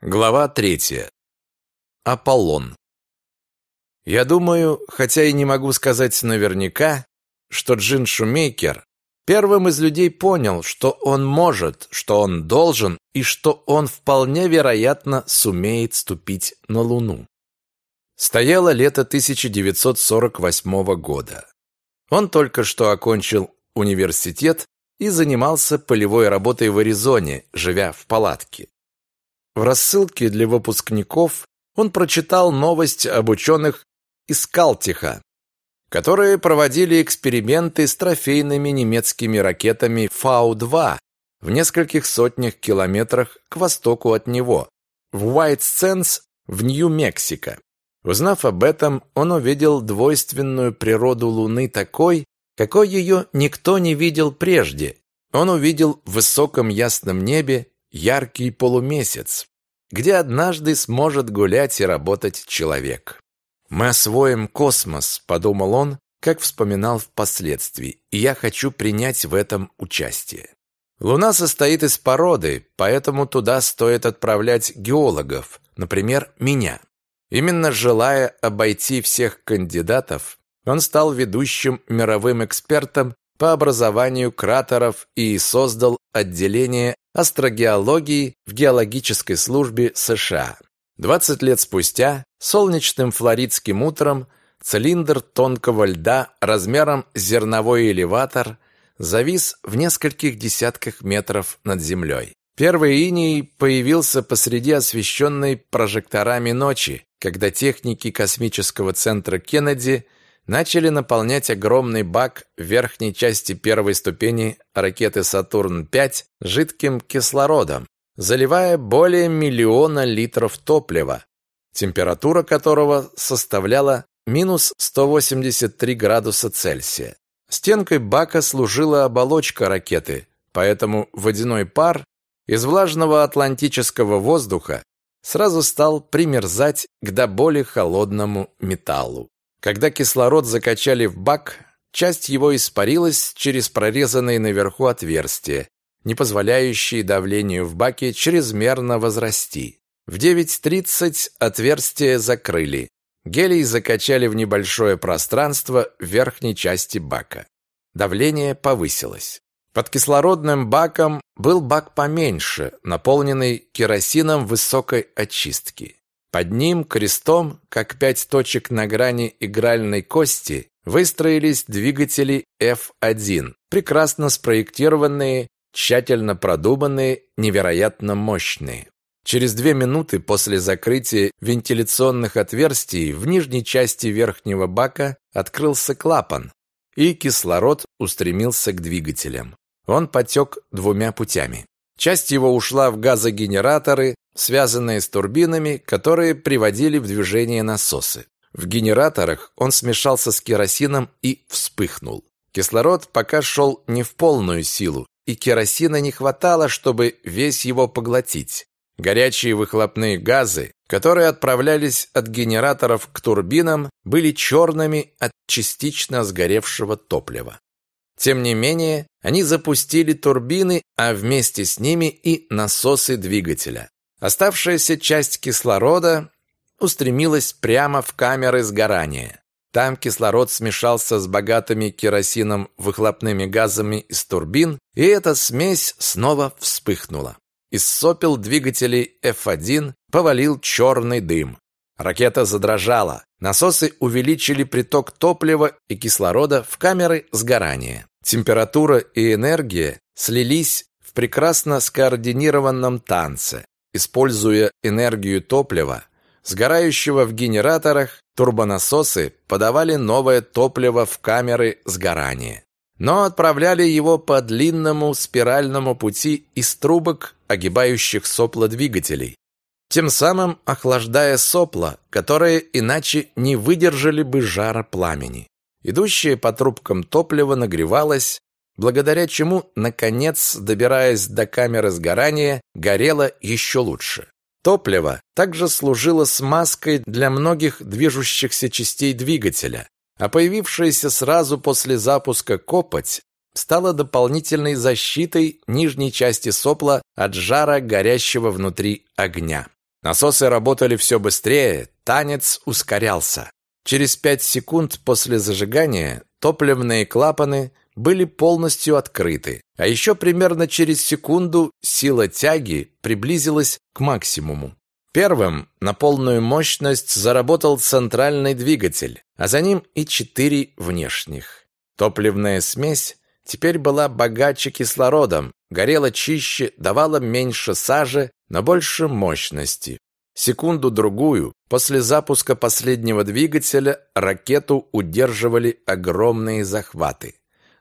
Глава третья. Аполлон. Я думаю, хотя и не могу сказать наверняка, что Джин Шумейкер первым из людей понял, что он может, что он должен и что он вполне вероятно сумеет ступить на Луну. Стояло лето 1948 года. Он только что окончил университет и занимался полевой работой в Аризоне, живя в палатке. В рассылке для выпускников он прочитал новость об ученых из Калтиха, которые проводили эксперименты с трофейными немецкими ракетами Фау-2 в нескольких сотнях километрах к востоку от него, в Уайт-Сенс в Нью-Мексико. Узнав об этом, он увидел двойственную природу Луны такой, какой ее никто не видел прежде. Он увидел в высоком ясном небе яркий полумесяц, где однажды сможет гулять и работать человек. «Мы освоим космос», — подумал он, как вспоминал впоследствии, и я хочу принять в этом участие. Луна состоит из породы, поэтому туда стоит отправлять геологов, например, меня. Именно желая обойти всех кандидатов, он стал ведущим мировым экспертом по образованию кратеров и создал отделение астрогеологии в геологической службе США. 20 лет спустя, солнечным флоридским утром, цилиндр тонкого льда размером с зерновой элеватор завис в нескольких десятках метров над землей. Первый иней появился посреди освещенной прожекторами ночи, когда техники космического центра Кеннеди – начали наполнять огромный бак в верхней части первой ступени ракеты «Сатурн-5» жидким кислородом, заливая более миллиона литров топлива, температура которого составляла минус 183 градуса Цельсия. Стенкой бака служила оболочка ракеты, поэтому водяной пар из влажного атлантического воздуха сразу стал примерзать к до боли холодному металлу. Когда кислород закачали в бак, часть его испарилась через прорезанные наверху отверстия, не позволяющие давлению в баке чрезмерно возрасти. В 9.30 отверстие закрыли. Гелий закачали в небольшое пространство в верхней части бака. Давление повысилось. Под кислородным баком был бак поменьше, наполненный керосином высокой очистки. Под ним крестом, как пять точек на грани игральной кости, выстроились двигатели F1, прекрасно спроектированные, тщательно продуманные, невероятно мощные. Через две минуты после закрытия вентиляционных отверстий в нижней части верхнего бака открылся клапан, и кислород устремился к двигателям. Он потек двумя путями. Часть его ушла в газогенераторы, связанные с турбинами, которые приводили в движение насосы. В генераторах он смешался с керосином и вспыхнул. Кислород пока шел не в полную силу, и керосина не хватало, чтобы весь его поглотить. Горячие выхлопные газы, которые отправлялись от генераторов к турбинам, были черными от частично сгоревшего топлива. Тем не менее, они запустили турбины, а вместе с ними и насосы двигателя. Оставшаяся часть кислорода устремилась прямо в камеры сгорания. Там кислород смешался с богатыми керосином выхлопными газами из турбин, и эта смесь снова вспыхнула. Из сопел двигателей F1 повалил черный дым. Ракета задрожала. Насосы увеличили приток топлива и кислорода в камеры сгорания. Температура и энергия слились в прекрасно скоординированном танце. Используя энергию топлива, сгорающего в генераторах, турбонасосы подавали новое топливо в камеры сгорания. Но отправляли его по длинному спиральному пути из трубок, огибающих сопла двигателей, тем самым охлаждая сопла, которые иначе не выдержали бы жара пламени. Идущее по трубкам топливо нагревалось, благодаря чему, наконец, добираясь до камеры сгорания, горело еще лучше. Топливо также служило смазкой для многих движущихся частей двигателя, а появившаяся сразу после запуска копоть стала дополнительной защитой нижней части сопла от жара горящего внутри огня. Насосы работали все быстрее, танец ускорялся. Через пять секунд после зажигания топливные клапаны были полностью открыты, а еще примерно через секунду сила тяги приблизилась к максимуму. Первым на полную мощность заработал центральный двигатель, а за ним и четыре внешних. Топливная смесь теперь была богаче кислородом, горела чище, давала меньше сажи, но больше мощности. Секунду-другую после запуска последнего двигателя ракету удерживали огромные захваты.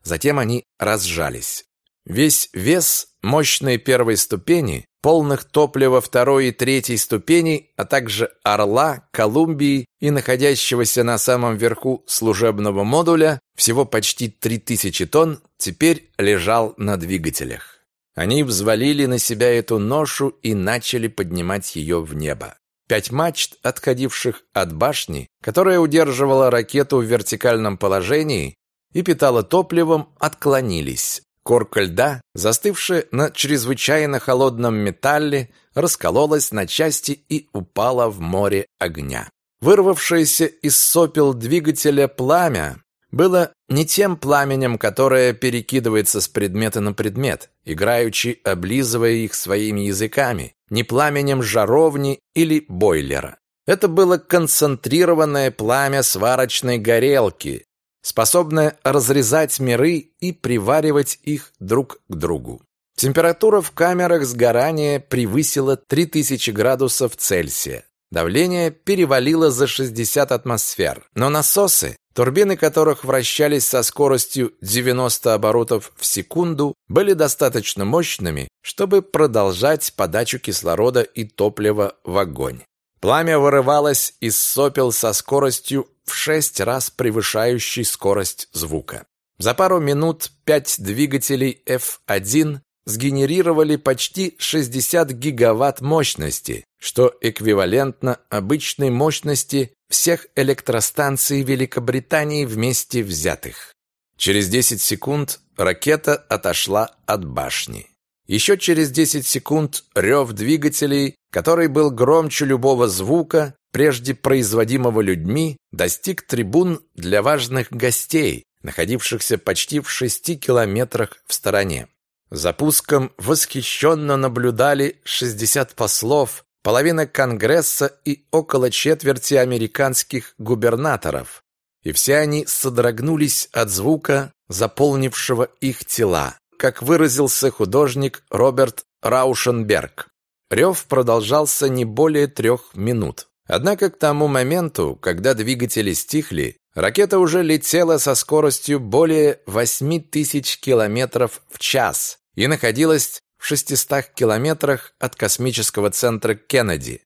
Затем они разжались. Весь вес мощной первой ступени, полных топлива второй и третьей ступеней, а также «Орла», «Колумбии» и находящегося на самом верху служебного модуля, всего почти 3000 тонн, теперь лежал на двигателях. Они взвалили на себя эту ношу и начали поднимать ее в небо. Пять мачт, отходивших от башни, которая удерживала ракету в вертикальном положении и питала топливом, отклонились. Корка льда, застывшая на чрезвычайно холодном металле, раскололась на части и упала в море огня. Вырвавшееся из сопел двигателя пламя было не тем пламенем, которое перекидывается с предмета на предмет, играючи облизывая их своими языками, не пламенем жаровни или бойлера. Это было концентрированное пламя сварочной горелки, способное разрезать миры и приваривать их друг к другу. Температура в камерах сгорания превысила 3000 градусов Цельсия. Давление перевалило за 60 атмосфер, но насосы, турбины которых вращались со скоростью 90 оборотов в секунду, были достаточно мощными, чтобы продолжать подачу кислорода и топлива в огонь. Пламя вырывалось из сопел со скоростью в шесть раз превышающей скорость звука. За пару минут пять двигателей F1 сгенерировали почти 60 гигаватт мощности, что эквивалентно обычной мощности всех электростанций Великобритании вместе взятых. Через 10 секунд ракета отошла от башни. Еще через 10 секунд рев двигателей, который был громче любого звука, прежде производимого людьми, достиг трибун для важных гостей, находившихся почти в шести километрах в стороне. Запуском восхищенно наблюдали 60 послов, половина Конгресса и около четверти американских губернаторов. И все они содрогнулись от звука, заполнившего их тела, как выразился художник Роберт Раушенберг. Рев продолжался не более трех минут. Однако к тому моменту, когда двигатели стихли, ракета уже летела со скоростью более 8000 километров в час и находилась в 600 километрах от космического центра Кеннеди.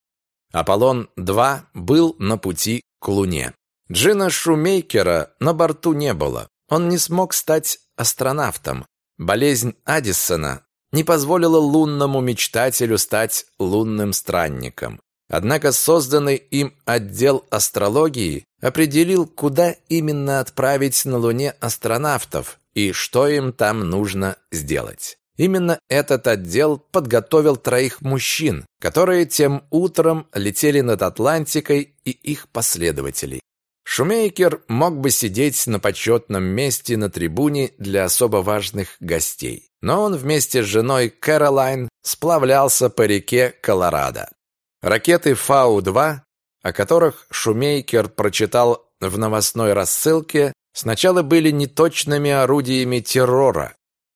Аполлон-2 был на пути к Луне. Джина Шумейкера на борту не было. Он не смог стать астронавтом. Болезнь Аддисона не позволила лунному мечтателю стать лунным странником. Однако созданный им отдел астрологии определил, куда именно отправить на Луне астронавтов и что им там нужно сделать. Именно этот отдел подготовил троих мужчин, которые тем утром летели над Атлантикой и их последователей. Шумейкер мог бы сидеть на почетном месте на трибуне для особо важных гостей, но он вместе с женой Кэролайн сплавлялся по реке Колорадо. Ракеты Фау-2, о которых Шумейкер прочитал в новостной рассылке, сначала были неточными орудиями террора.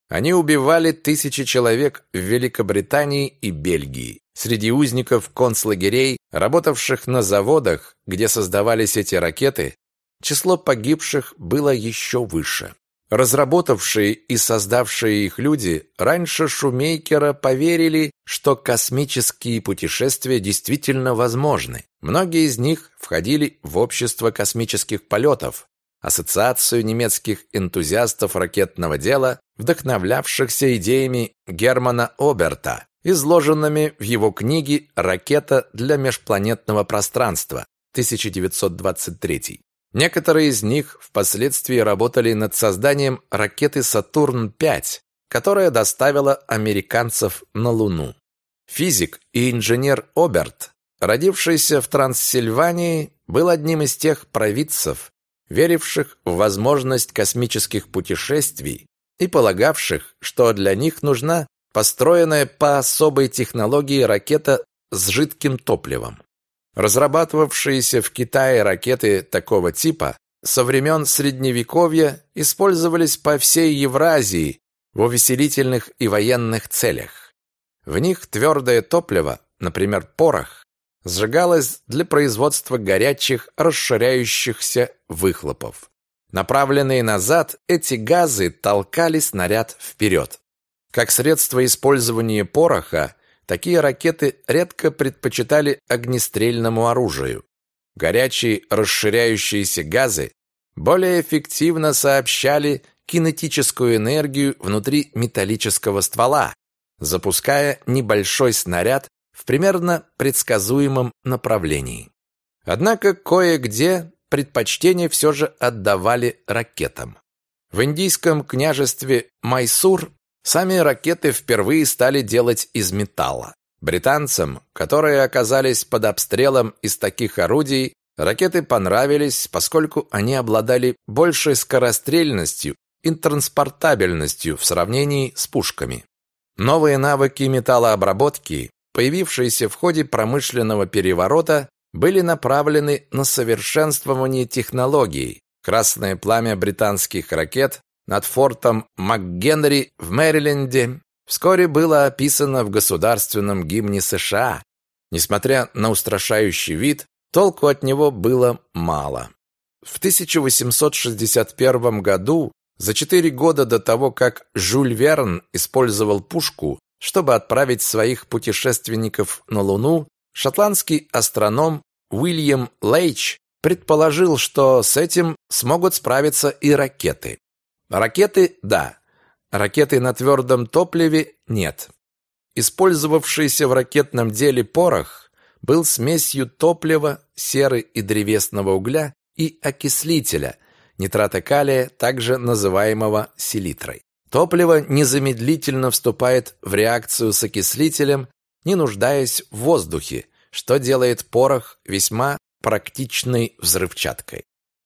Они убивали тысячи человек в Великобритании и Бельгии. Среди узников концлагерей, работавших на заводах, где создавались эти ракеты, число погибших было еще выше. Разработавшие и создавшие их люди раньше Шумейкера поверили, что космические путешествия действительно возможны. Многие из них входили в общество космических полетов, ассоциацию немецких энтузиастов ракетного дела, вдохновлявшихся идеями Германа Оберта, изложенными в его книге «Ракета для межпланетного пространства» 1923. Некоторые из них впоследствии работали над созданием ракеты «Сатурн-5», которая доставила американцев на Луну. Физик и инженер Оберт родившийся в Трансильвании, был одним из тех провидцев, веривших в возможность космических путешествий и полагавших, что для них нужна построенная по особой технологии ракета с жидким топливом. Разрабатывавшиеся в Китае ракеты такого типа со времен Средневековья использовались по всей Евразии в увеселительных и военных целях. В них твердое топливо, например, порох, сжигалось для производства горячих, расширяющихся выхлопов. Направленные назад, эти газы толкали снаряд вперед. Как средство использования пороха, такие ракеты редко предпочитали огнестрельному оружию. Горячие расширяющиеся газы более эффективно сообщали кинетическую энергию внутри металлического ствола, запуская небольшой снаряд в примерно предсказуемом направлении. Однако кое-где предпочтение все же отдавали ракетам. В индийском княжестве Майсур сами ракеты впервые стали делать из металла. Британцам, которые оказались под обстрелом из таких орудий, ракеты понравились, поскольку они обладали большей скорострельностью и транспортабельностью в сравнении с пушками. Новые навыки металлообработки, появившиеся в ходе промышленного переворота, были направлены на совершенствование технологий. Красное пламя британских ракет над фортом МакГенри в Мэриленде вскоре было описано в государственном гимне США. Несмотря на устрашающий вид, толку от него было мало. В 1861 году, за четыре года до того, как Жюль Верн использовал пушку, чтобы отправить своих путешественников на Луну, шотландский астроном Уильям Лейч предположил, что с этим смогут справиться и ракеты. Ракеты – да, ракеты на твердом топливе – нет. Использовавшийся в ракетном деле порох был смесью топлива, серы и древесного угля и окислителя, нитрата калия, также называемого селитрой. Топливо незамедлительно вступает в реакцию с окислителем, не нуждаясь в воздухе, что делает порох весьма практичной взрывчаткой.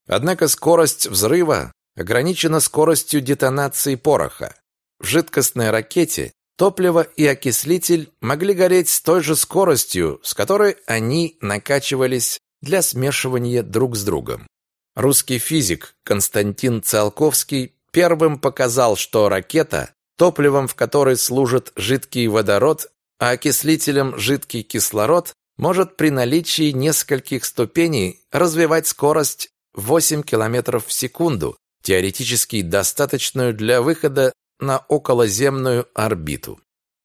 Однако скорость взрыва ограничена скоростью детонации пороха. В жидкостной ракете топливо и окислитель могли гореть с той же скоростью, с которой они накачивались для смешивания друг с другом. Русский физик Константин Циолковский первым показал, что ракета, топливом в которой служит жидкий водород, а окислителем жидкий кислород, может при наличии нескольких ступеней развивать скорость 8 км в секунду, теоретически достаточную для выхода на околоземную орбиту.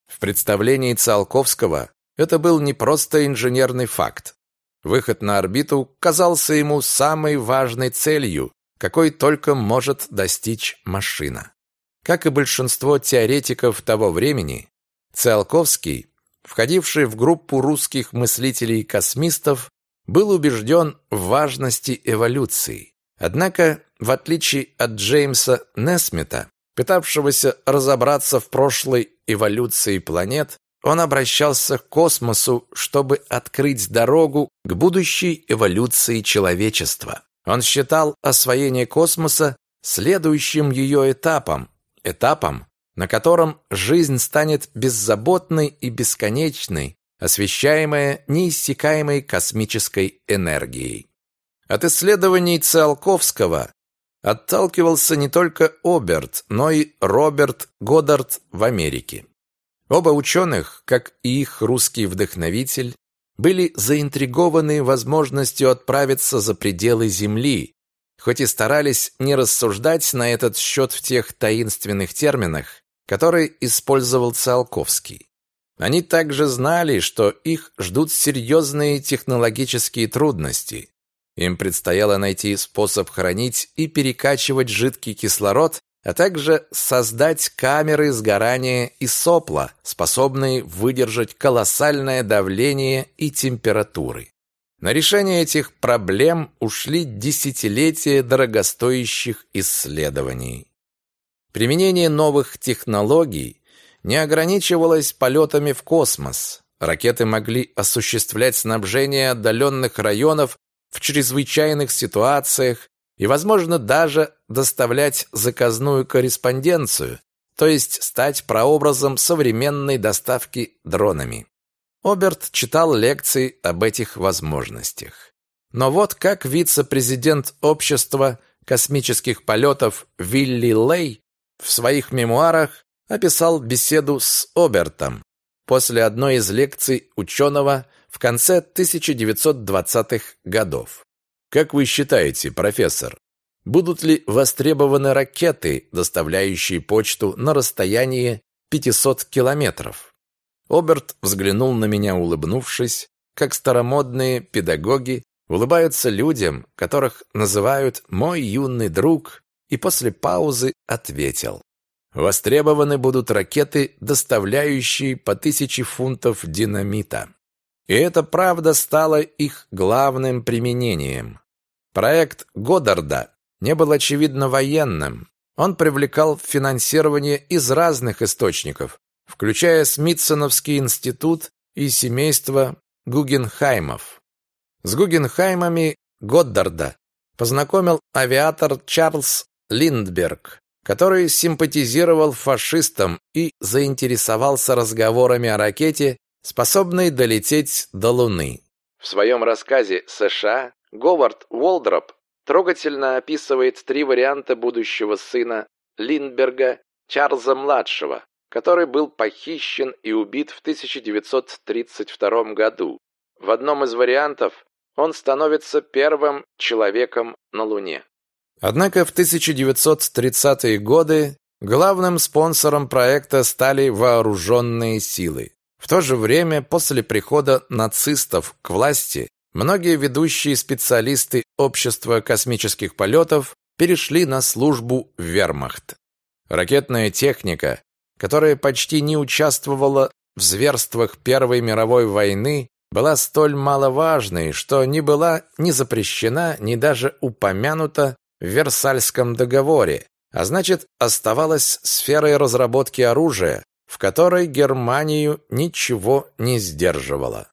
В представлении Циолковского это был не просто инженерный факт. Выход на орбиту казался ему самой важной целью, какой только может достичь машина. Как и большинство теоретиков того времени, Циолковский, входивший в группу русских мыслителей-космистов, был убежден в важности эволюции. Однако, в отличие от Джеймса Несмита, пытавшегося разобраться в прошлой эволюции планет, он обращался к космосу, чтобы открыть дорогу к будущей эволюции человечества. Он считал освоение космоса следующим ее этапом, этапом, на котором жизнь станет беззаботной и бесконечной, освещаемая неиссякаемой космической энергией. От исследований Циолковского отталкивался не только Оберт, но и Роберт Годдард в Америке. Оба ученых, как и их русский вдохновитель, были заинтригованы возможностью отправиться за пределы Земли, хоть и старались не рассуждать на этот счет в тех таинственных терминах, которые использовал Циолковский. Они также знали, что их ждут серьезные технологические трудности. Им предстояло найти способ хранить и перекачивать жидкий кислород а также создать камеры сгорания и сопла, способные выдержать колоссальное давление и температуры. На решение этих проблем ушли десятилетия дорогостоящих исследований. Применение новых технологий не ограничивалось полетами в космос. Ракеты могли осуществлять снабжение отдаленных районов в чрезвычайных ситуациях и, возможно, даже доставлять заказную корреспонденцию, то есть стать прообразом современной доставки дронами. Оберт читал лекции об этих возможностях. Но вот как вице-президент общества космических полетов Вилли Лей в своих мемуарах описал беседу с Обертом после одной из лекций ученого в конце 1920-х годов. Как вы считаете, профессор, будут ли востребованы ракеты, доставляющие почту на расстояние 500 километров? Оберт взглянул на меня, улыбнувшись, как старомодные педагоги улыбаются людям, которых называют «мой юный друг», и после паузы ответил. Востребованы будут ракеты, доставляющие по тысяче фунтов динамита. И это правда стало их главным применением. Проект Годдарда не был очевидно военным. Он привлекал финансирование из разных источников, включая Смитсоновский институт и семейство Гугенхаймов. С Гугенхаймами Годдарда познакомил авиатор Чарльз Линдберг, который симпатизировал фашистам и заинтересовался разговорами о ракете, способной долететь до Луны. В своем рассказе «США» Говард Уолдроп трогательно описывает три варианта будущего сына Линдберга Чарльза-младшего, который был похищен и убит в 1932 году. В одном из вариантов он становится первым человеком на Луне. Однако в 1930-е годы главным спонсором проекта стали вооруженные силы. В то же время, после прихода нацистов к власти, многие ведущие специалисты Общества космических полетов перешли на службу в вермахт. Ракетная техника, которая почти не участвовала в зверствах Первой мировой войны, была столь маловажной, что не была ни запрещена, ни даже упомянута в Версальском договоре, а значит, оставалась сферой разработки оружия, в которой Германию ничего не сдерживало.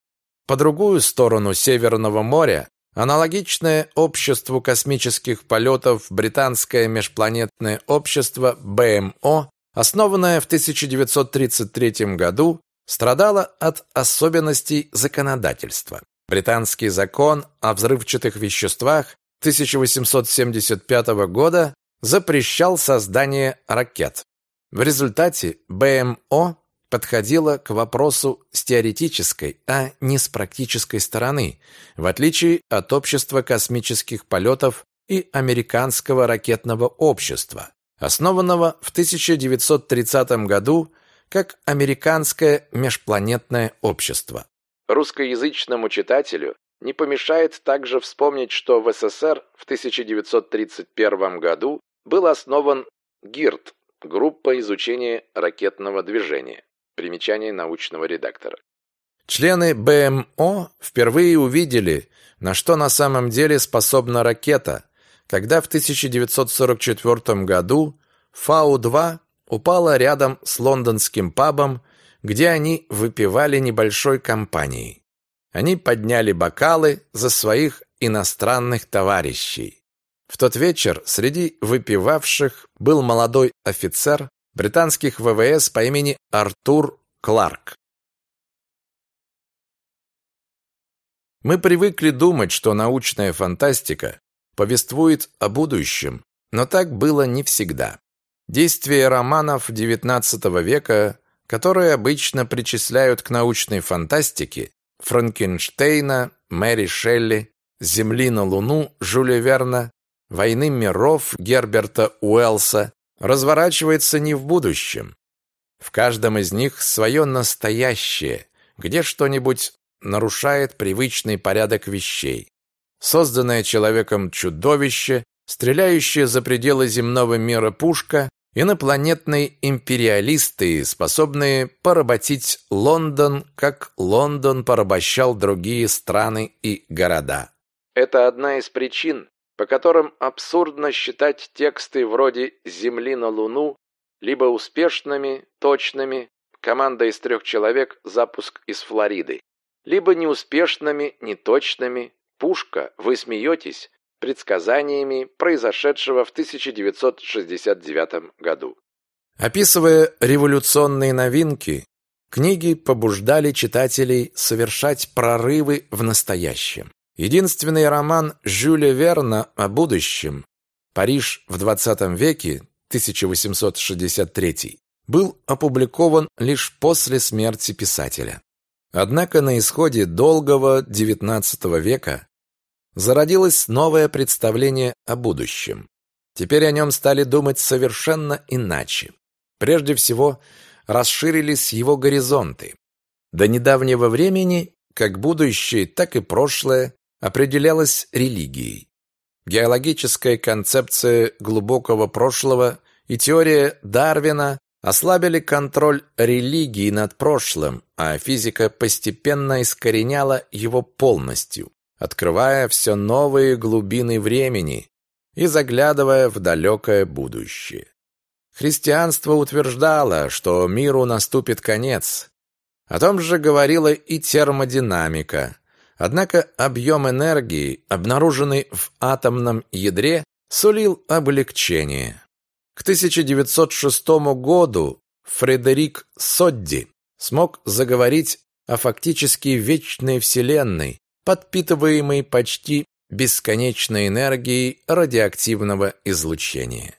По другую сторону Северного моря аналогичное обществу космических полетов британское межпланетное общество БМО, основанное в 1933 году, страдало от особенностей законодательства. Британский закон о взрывчатых веществах 1875 года запрещал создание ракет. В результате БМО подходила к вопросу с теоретической, а не с практической стороны, в отличие от общества космических полетов и американского ракетного общества, основанного в 1930 году как американское межпланетное общество. Русскоязычному читателю не помешает также вспомнить, что в СССР в 1931 году был основан ГИРД – группа изучения ракетного движения. Примечание научного редактора. Члены БМО впервые увидели, на что на самом деле способна ракета, когда в 1944 году Фау-2 упала рядом с лондонским пабом, где они выпивали небольшой компанией. Они подняли бокалы за своих иностранных товарищей. В тот вечер среди выпивавших был молодой офицер британских ВВС по имени Артур Кларк. Мы привыкли думать, что научная фантастика повествует о будущем, но так было не всегда. Действия романов XIX века, которые обычно причисляют к научной фантастике, Франкенштейна, Мэри Шелли, Земли на Луну Жюля Верна, Войны миров Герберта Уэллса разворачивается не в будущем. В каждом из них свое настоящее, где что-нибудь нарушает привычный порядок вещей. Созданное человеком чудовище, стреляющее за пределы земного мира пушка, Инопланетные империалисты, способные поработить Лондон, как Лондон порабощал другие страны и города. Это одна из причин, по которым абсурдно считать тексты вроде «Земли на Луну» либо успешными, точными, команда из трех человек, запуск из Флориды. Либо неуспешными, неточными, пушка, вы смеетесь, предсказаниями произошедшего в 1969 году. Описывая революционные новинки, книги побуждали читателей совершать прорывы в настоящем. Единственный роман Жюля Верна о будущем «Париж в 20 веке» 1863 был опубликован лишь после смерти писателя. Однако на исходе долгого XIX века зародилось новое представление о будущем. Теперь о нем стали думать совершенно иначе. Прежде всего, расширились его горизонты. До недавнего времени как будущее, так и прошлое определялось религией. Геологическая концепция глубокого прошлого и теория Дарвина ослабили контроль религии над прошлым, а физика постепенно искореняла его полностью, открывая все новые глубины времени и заглядывая в далекое будущее. Христианство утверждало, что миру наступит конец. О том же говорила и термодинамика. Однако объем энергии, обнаруженный в атомном ядре, сулил облегчение. К 1906 году Фредерик Содди смог заговорить о фактически вечной Вселенной, подпитываемой почти бесконечной энергией радиоактивного излучения.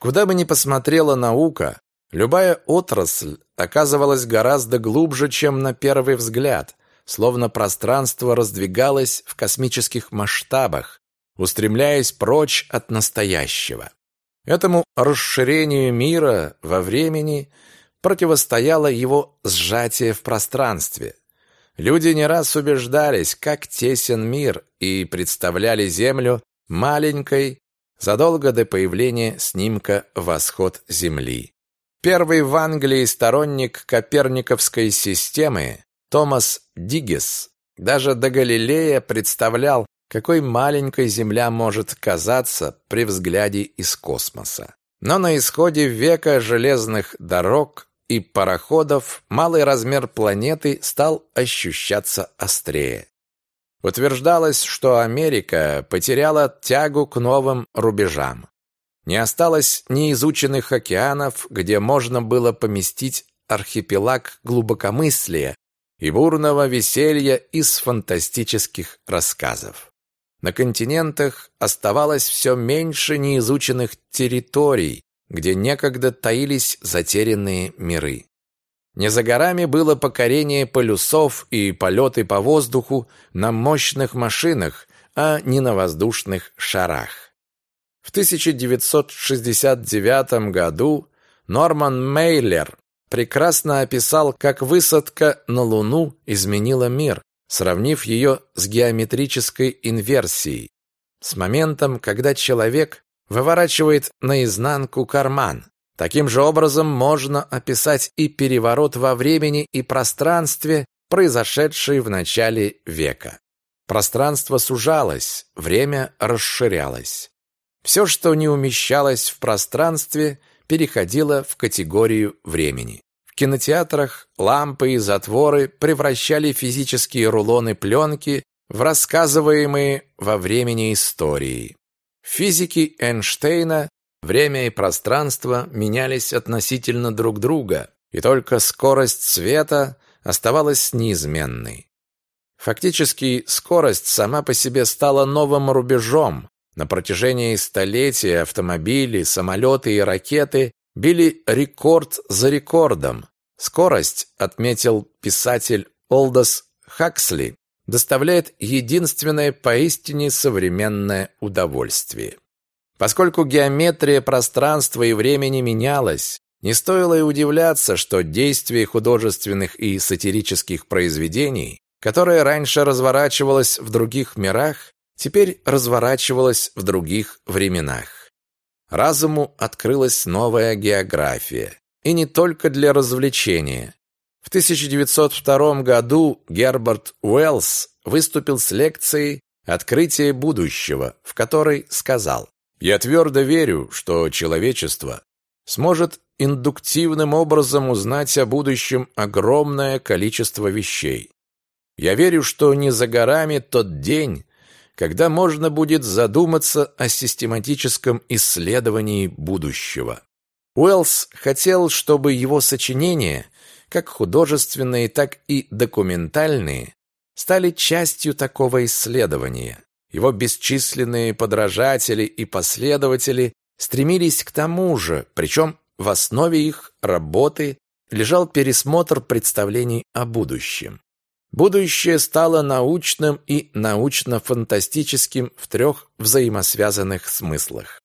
Куда бы ни посмотрела наука, любая отрасль оказывалась гораздо глубже, чем на первый взгляд, словно пространство раздвигалось в космических масштабах, устремляясь прочь от настоящего. Этому расширению мира во времени противостояло его сжатие в пространстве. Люди не раз убеждались, как тесен мир, и представляли Землю маленькой, задолго до появления снимка «Восход Земли». Первый в Англии сторонник коперниковской системы Томас Диггес даже до Галилея представлял, какой маленькой Земля может казаться при взгляде из космоса. Но на исходе века железных дорог и пароходов малый размер планеты стал ощущаться острее. Утверждалось, что Америка потеряла тягу к новым рубежам. Не осталось неизученных океанов, где можно было поместить архипелаг глубокомыслия и бурного веселья из фантастических рассказов. На континентах оставалось все меньше неизученных территорий, где некогда таились затерянные миры. Не за горами было покорение полюсов и полеты по воздуху на мощных машинах, а не на воздушных шарах. В 1969 году Норман Мейлер прекрасно описал, как высадка на Луну изменила мир, сравнив ее с геометрической инверсией, с моментом, когда человек выворачивает наизнанку карман. Таким же образом можно описать и переворот во времени и пространстве, произошедший в начале века. Пространство сужалось, время расширялось. Все, что не умещалось в пространстве, переходило в категорию времени. В кинотеатрах лампы и затворы превращали физические рулоны пленки в рассказываемые во времени истории. В физике Эйнштейна Время и пространство менялись относительно друг друга, и только скорость света оставалась неизменной. Фактически, скорость сама по себе стала новым рубежом. На протяжении столетий автомобили, самолеты и ракеты били рекорд за рекордом. Скорость, отметил писатель Олдос Хаксли, доставляет единственное поистине современное удовольствие. Поскольку геометрия пространства и времени менялась, не стоило и удивляться, что действие художественных и сатирических произведений, которое раньше разворачивалось в других мирах, теперь разворачивалось в других временах. Разуму открылась новая география, и не только для развлечения. В 1902 году Герберт Уэллс выступил с лекцией «Открытие будущего», в которой сказал я твердо верю, что человечество сможет индуктивным образом узнать о будущем огромное количество вещей. Я верю, что не за горами тот день, когда можно будет задуматься о систематическом исследовании будущего. Уэллс хотел, чтобы его сочинения, как художественные, так и документальные, стали частью такого исследования. Его бесчисленные подражатели и последователи стремились к тому же, причем в основе их работы лежал пересмотр представлений о будущем. Будущее стало научным и научно-фантастическим в трех взаимосвязанных смыслах.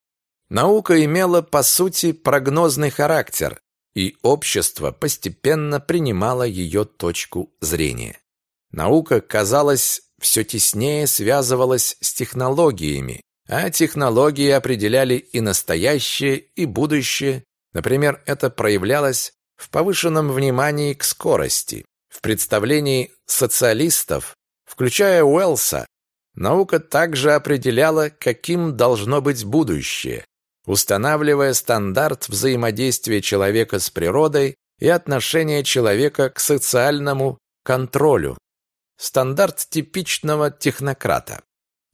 Наука имела, по сути, прогнозный характер, и общество постепенно принимало ее точку зрения. Наука, казалось, все теснее связывалась с технологиями, а технологии определяли и настоящее, и будущее. Например, это проявлялось в повышенном внимании к скорости. В представлении социалистов, включая Уэллса, наука также определяла, каким должно быть будущее, устанавливая стандарт взаимодействия человека с природой и отношения человека к социальному контролю, стандарт типичного технократа.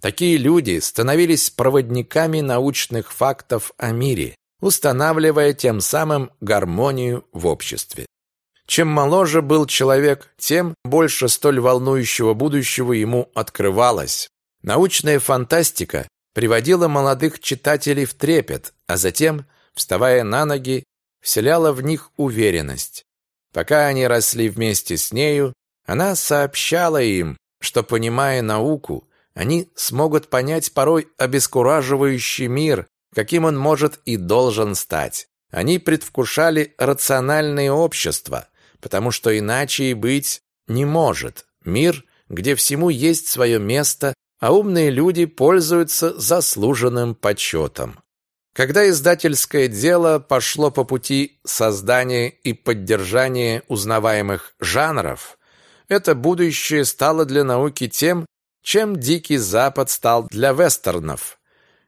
Такие люди становились проводниками научных фактов о мире, устанавливая тем самым гармонию в обществе. Чем моложе был человек, тем больше столь волнующего будущего ему открывалось. Научная фантастика приводила молодых читателей в трепет, а затем, вставая на ноги, вселяла в них уверенность. Пока они росли вместе с нею, она сообщала им, что, понимая науку, они смогут понять порой обескураживающий мир, каким он может и должен стать. Они предвкушали рациональное общество, потому что иначе и быть не может. Мир, где всему есть свое место, а умные люди пользуются заслуженным почетом. Когда издательское дело пошло по пути создания и поддержания узнаваемых жанров, это будущее стало для науки тем, чем Дикий Запад стал для вестернов,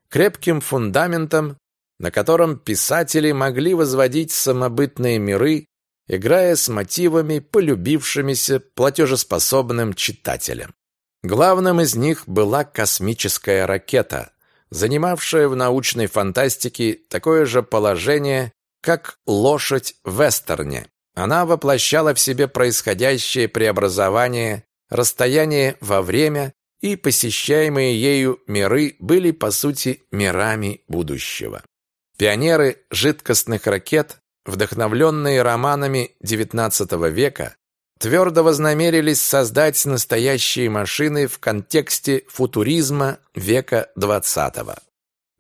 крепким фундаментом, на котором писатели могли возводить самобытные миры, играя с мотивами, полюбившимися платежеспособным читателям. Главным из них была космическая ракета, занимавшая в научной фантастике такое же положение, как лошадь в вестерне. Она воплощала в себе происходящее преобразование, расстояние во время, и посещаемые ею миры были, по сути, мирами будущего. Пионеры жидкостных ракет, вдохновленные романами XIX века, твердо вознамерились создать настоящие машины в контексте футуризма века XX.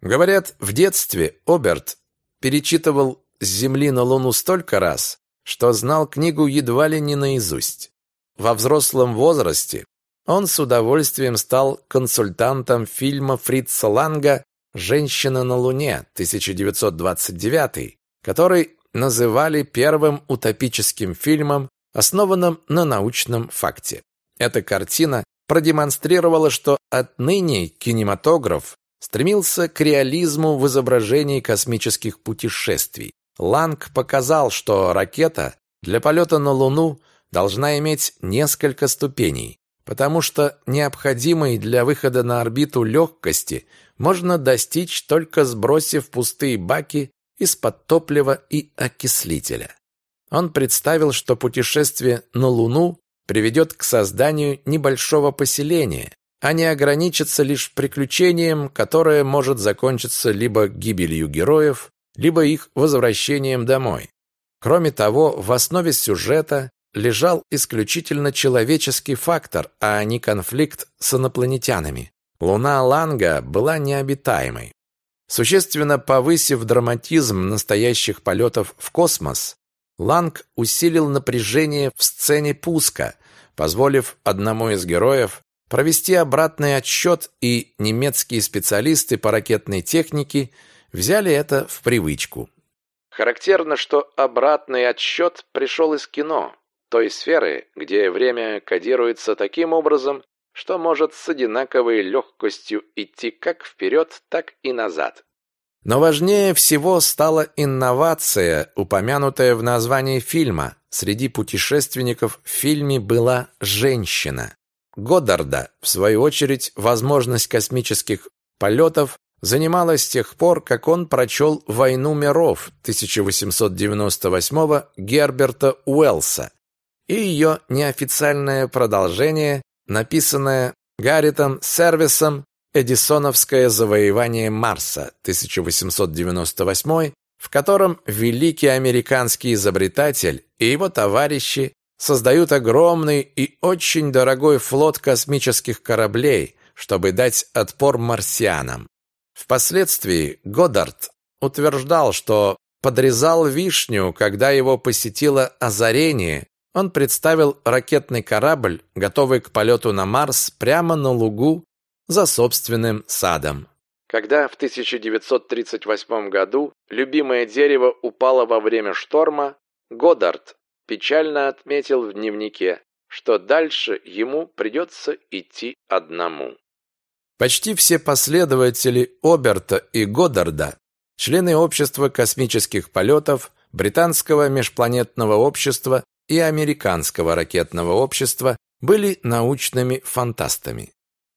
Говорят, в детстве Оберт перечитывал «С Земли на Луну» столько раз, что знал книгу едва ли не наизусть. Во взрослом возрасте он с удовольствием стал консультантом фильма Фрица Ланга «Женщина на Луне» 1929, который называли первым утопическим фильмом, основанным на научном факте. Эта картина продемонстрировала, что отныне кинематограф стремился к реализму в изображении космических путешествий. Ланг показал, что ракета для полета на Луну должна иметь несколько ступеней, потому что необходимой для выхода на орбиту легкости можно достичь только сбросив пустые баки из-под топлива и окислителя. Он представил, что путешествие на Луну приведет к созданию небольшого поселения, а не ограничится лишь приключением, которое может закончиться либо гибелью героев, либо их возвращением домой. Кроме того, в основе сюжета лежал исключительно человеческий фактор, а не конфликт с инопланетянами. Луна Ланга была необитаемой. Существенно повысив драматизм настоящих полетов в космос, Ланг усилил напряжение в сцене пуска, позволив одному из героев провести обратный отсчет, и немецкие специалисты по ракетной технике – взяли это в привычку. Характерно, что обратный отсчет пришел из кино, той сферы, где время кодируется таким образом, что может с одинаковой легкостью идти как вперед, так и назад. Но важнее всего стала инновация, упомянутая в названии фильма. Среди путешественников в фильме была женщина. Годдарда, в свою очередь, возможность космических полетов занимала с тех пор, как он прочел «Войну миров» 1898 Герберта Уэллса и ее неофициальное продолжение, написанное Гарритом Сервисом «Эдисоновское завоевание Марса» 1898, в котором великий американский изобретатель и его товарищи создают огромный и очень дорогой флот космических кораблей, чтобы дать отпор марсианам. Впоследствии Годдард утверждал, что подрезал вишню, когда его посетило озарение. Он представил ракетный корабль, готовый к полету на Марс, прямо на лугу за собственным садом. Когда в 1938 году любимое дерево упало во время шторма, Годдард печально отметил в дневнике, что дальше ему придется идти одному. Почти все последователи Оберта и Годдарда, члены Общества космических полетов, Британского межпланетного общества и Американского ракетного общества, были научными фантастами.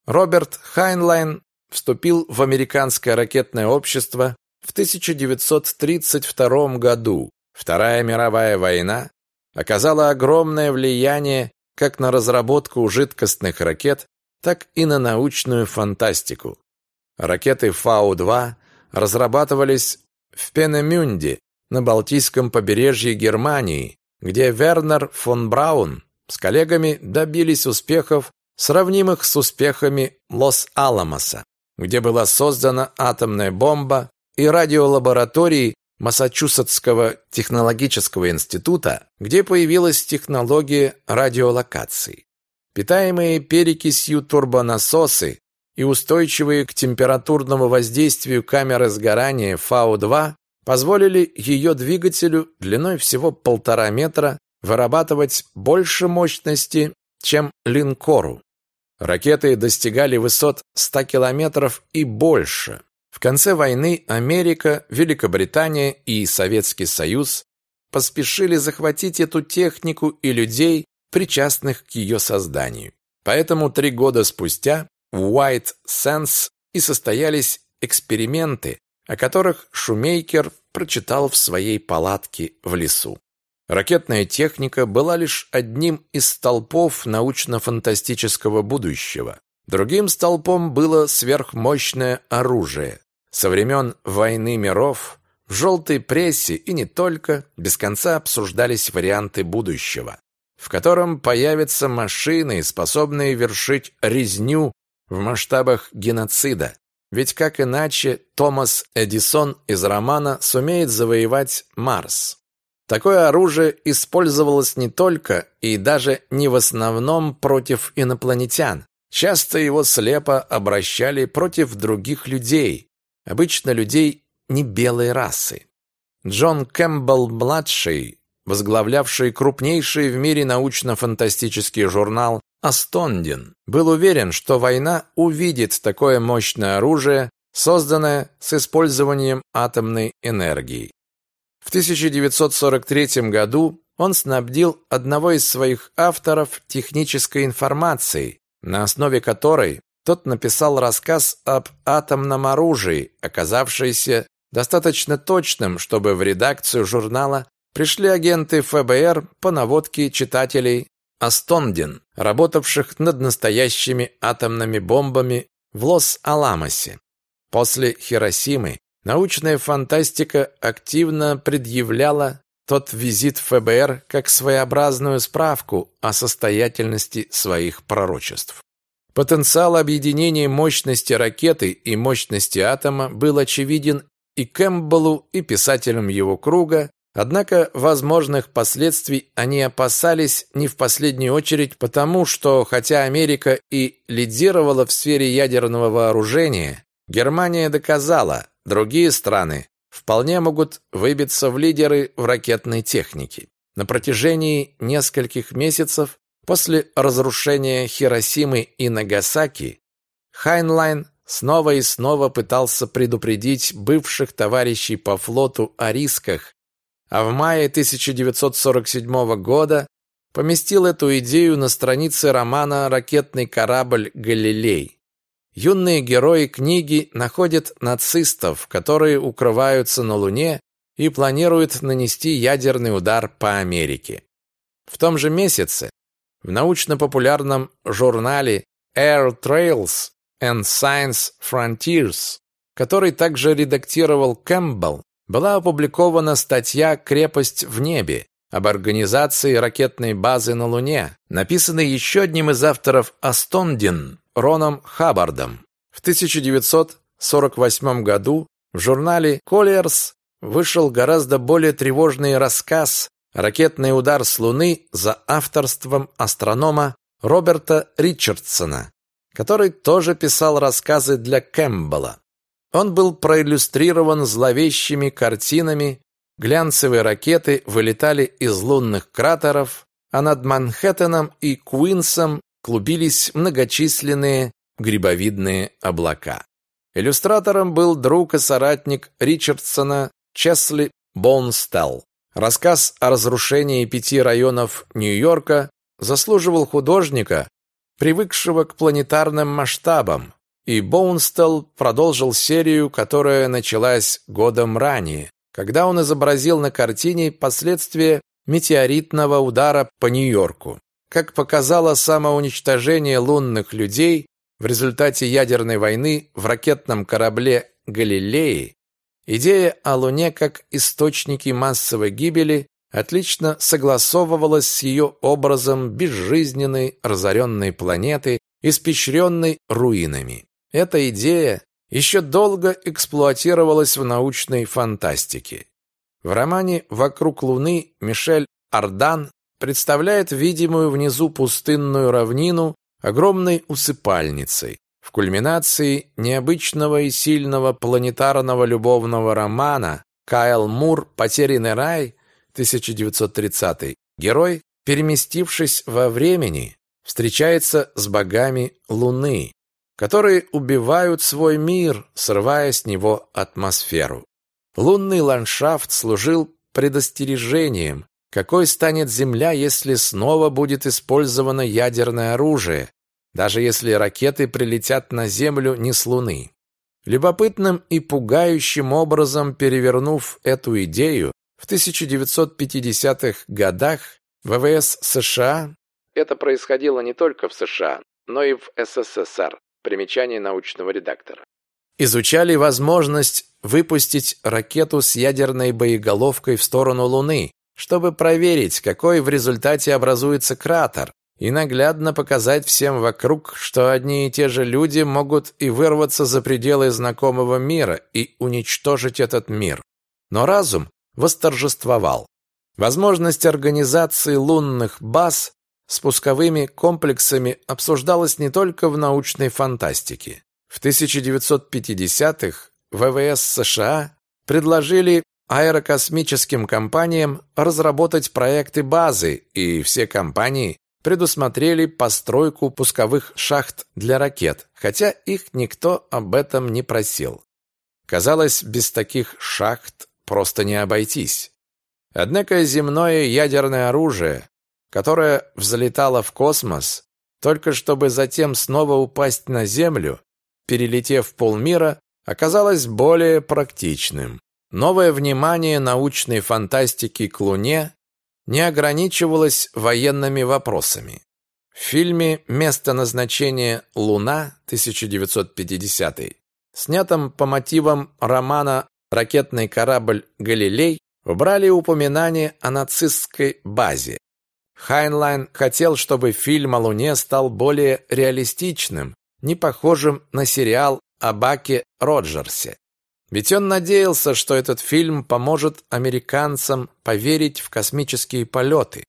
Роберт Хайнлайн вступил в Американское ракетное общество в 1932 году. Вторая мировая война оказала огромное влияние как на разработку жидкостных ракет, так и на научную фантастику. Ракеты Фау-2 разрабатывались в Пенемюнде на Балтийском побережье Германии, где Вернер фон Браун с коллегами добились успехов сравнимых с успехами Лос-Аламоса, где была создана атомная бомба и радиолаборатории Массачусетского технологического института, где появилась технология радиолокации. Питаемые перекисью турбонасосы и устойчивые к температурному воздействию камеры сгорания Фау-2 позволили ее двигателю длиной всего полтора метра вырабатывать больше мощности, чем линкору. Ракеты достигали высот 100 километров и больше. В конце войны Америка, Великобритания и Советский Союз поспешили захватить эту технику и людей, причастных к ее созданию. Поэтому три года спустя в White Sands и состоялись эксперименты, о которых Шумейкер прочитал в своей палатке в лесу. Ракетная техника была лишь одним из столпов научно-фантастического будущего. Другим столпом было сверхмощное оружие. Со времен войны миров в желтой прессе и не только без конца обсуждались варианты будущего, в котором появятся машины, способные вершить резню в масштабах геноцида. Ведь как иначе Томас Эдисон из романа сумеет завоевать Марс? Такое оружие использовалось не только и даже не в основном против инопланетян. Часто его слепо обращали против других людей, обычно людей не белой расы. Джон Кэмпбелл-младший, возглавлявший крупнейший в мире научно-фантастический журнал Астондин, был уверен, что война увидит такое мощное оружие, созданное с использованием атомной энергии. В 1943 году он снабдил одного из своих авторов технической информацией, на основе которой тот написал рассказ об атомном оружии, оказавшийся достаточно точным, чтобы в редакцию журнала пришли агенты ФБР по наводке читателей Астондин, работавших над настоящими атомными бомбами в Лос-Аламосе. После Хиросимы Научная фантастика активно предъявляла тот визит ФБР как своеобразную справку о состоятельности своих пророчеств. Потенциал объединения мощности ракеты и мощности атома был очевиден и Кэмпбеллу, и писателям его круга, однако возможных последствий они опасались не в последнюю очередь потому, что хотя Америка и лидировала в сфере ядерного вооружения, Германия доказала, Другие страны вполне могут выбиться в лидеры в ракетной технике. На протяжении нескольких месяцев после разрушения Хиросимы и Нагасаки Хайнлайн снова и снова пытался предупредить бывших товарищей по флоту о рисках, а в мае 1947 года поместил эту идею на странице романа «Ракетный корабль Галилей». Юные герои книги находят нацистов, которые укрываются на Луне и планируют нанести ядерный удар по Америке. В том же месяце в научно-популярном журнале Air Trails and Science Frontiers, который также редактировал Кэмпбелл, была опубликована статья «Крепость в небе», об организации ракетной базы на Луне, написанный еще одним из авторов Астондин, Роном Хаббардом. В 1948 году в журнале Colliers вышел гораздо более тревожный рассказ «Ракетный удар с Луны» за авторством астронома Роберта Ричардсона, который тоже писал рассказы для Кэмпбелла. Он был проиллюстрирован зловещими картинами Глянцевые ракеты вылетали из лунных кратеров, а над Манхэттеном и Куинсом клубились многочисленные грибовидные облака. Иллюстратором был друг и соратник Ричардсона Чесли Бонстелл. Рассказ о разрушении пяти районов Нью-Йорка заслуживал художника, привыкшего к планетарным масштабам, и Боунстелл продолжил серию, которая началась годом ранее, когда он изобразил на картине последствия метеоритного удара по Нью-Йорку. Как показало самоуничтожение лунных людей в результате ядерной войны в ракетном корабле «Галилеи», идея о Луне как источнике массовой гибели отлично согласовывалась с ее образом безжизненной разоренной планеты, испещренной руинами. Эта идея еще долго эксплуатировалась в научной фантастике. В романе «Вокруг Луны» Мишель Ардан представляет видимую внизу пустынную равнину огромной усыпальницей. В кульминации необычного и сильного планетарного любовного романа Кайл Мур «Потерянный рай» 1930 герой, переместившись во времени, встречается с богами Луны, которые убивают свой мир, срывая с него атмосферу. Лунный ландшафт служил предостережением, какой станет Земля, если снова будет использовано ядерное оружие, даже если ракеты прилетят на Землю не с Луны. Любопытным и пугающим образом перевернув эту идею, в 1950-х годах ВВС США, это происходило не только в США, но и в СССР, Примечание научного редактора. Изучали возможность выпустить ракету с ядерной боеголовкой в сторону Луны, чтобы проверить, какой в результате образуется кратер, и наглядно показать всем вокруг, что одни и те же люди могут и вырваться за пределы знакомого мира и уничтожить этот мир. Но разум восторжествовал. Возможность организации лунных баз с пусковыми комплексами обсуждалось не только в научной фантастике. В 1950-х ВВС США предложили аэрокосмическим компаниям разработать проекты базы, и все компании предусмотрели постройку пусковых шахт для ракет, хотя их никто об этом не просил. Казалось, без таких шахт просто не обойтись. Однако земное ядерное оружие которая взлетала в космос, только чтобы затем снова упасть на Землю, перелетев полмира, оказалось более практичным. Новое внимание научной фантастики к Луне не ограничивалось военными вопросами. В фильме «Место назначения Луна» 1950 снятом по мотивам романа «Ракетный корабль Галилей», убрали упоминание о нацистской базе. Хайнлайн хотел, чтобы фильм о Луне стал более реалистичным, не похожим на сериал о Баке Роджерсе. Ведь он надеялся, что этот фильм поможет американцам поверить в космические полеты.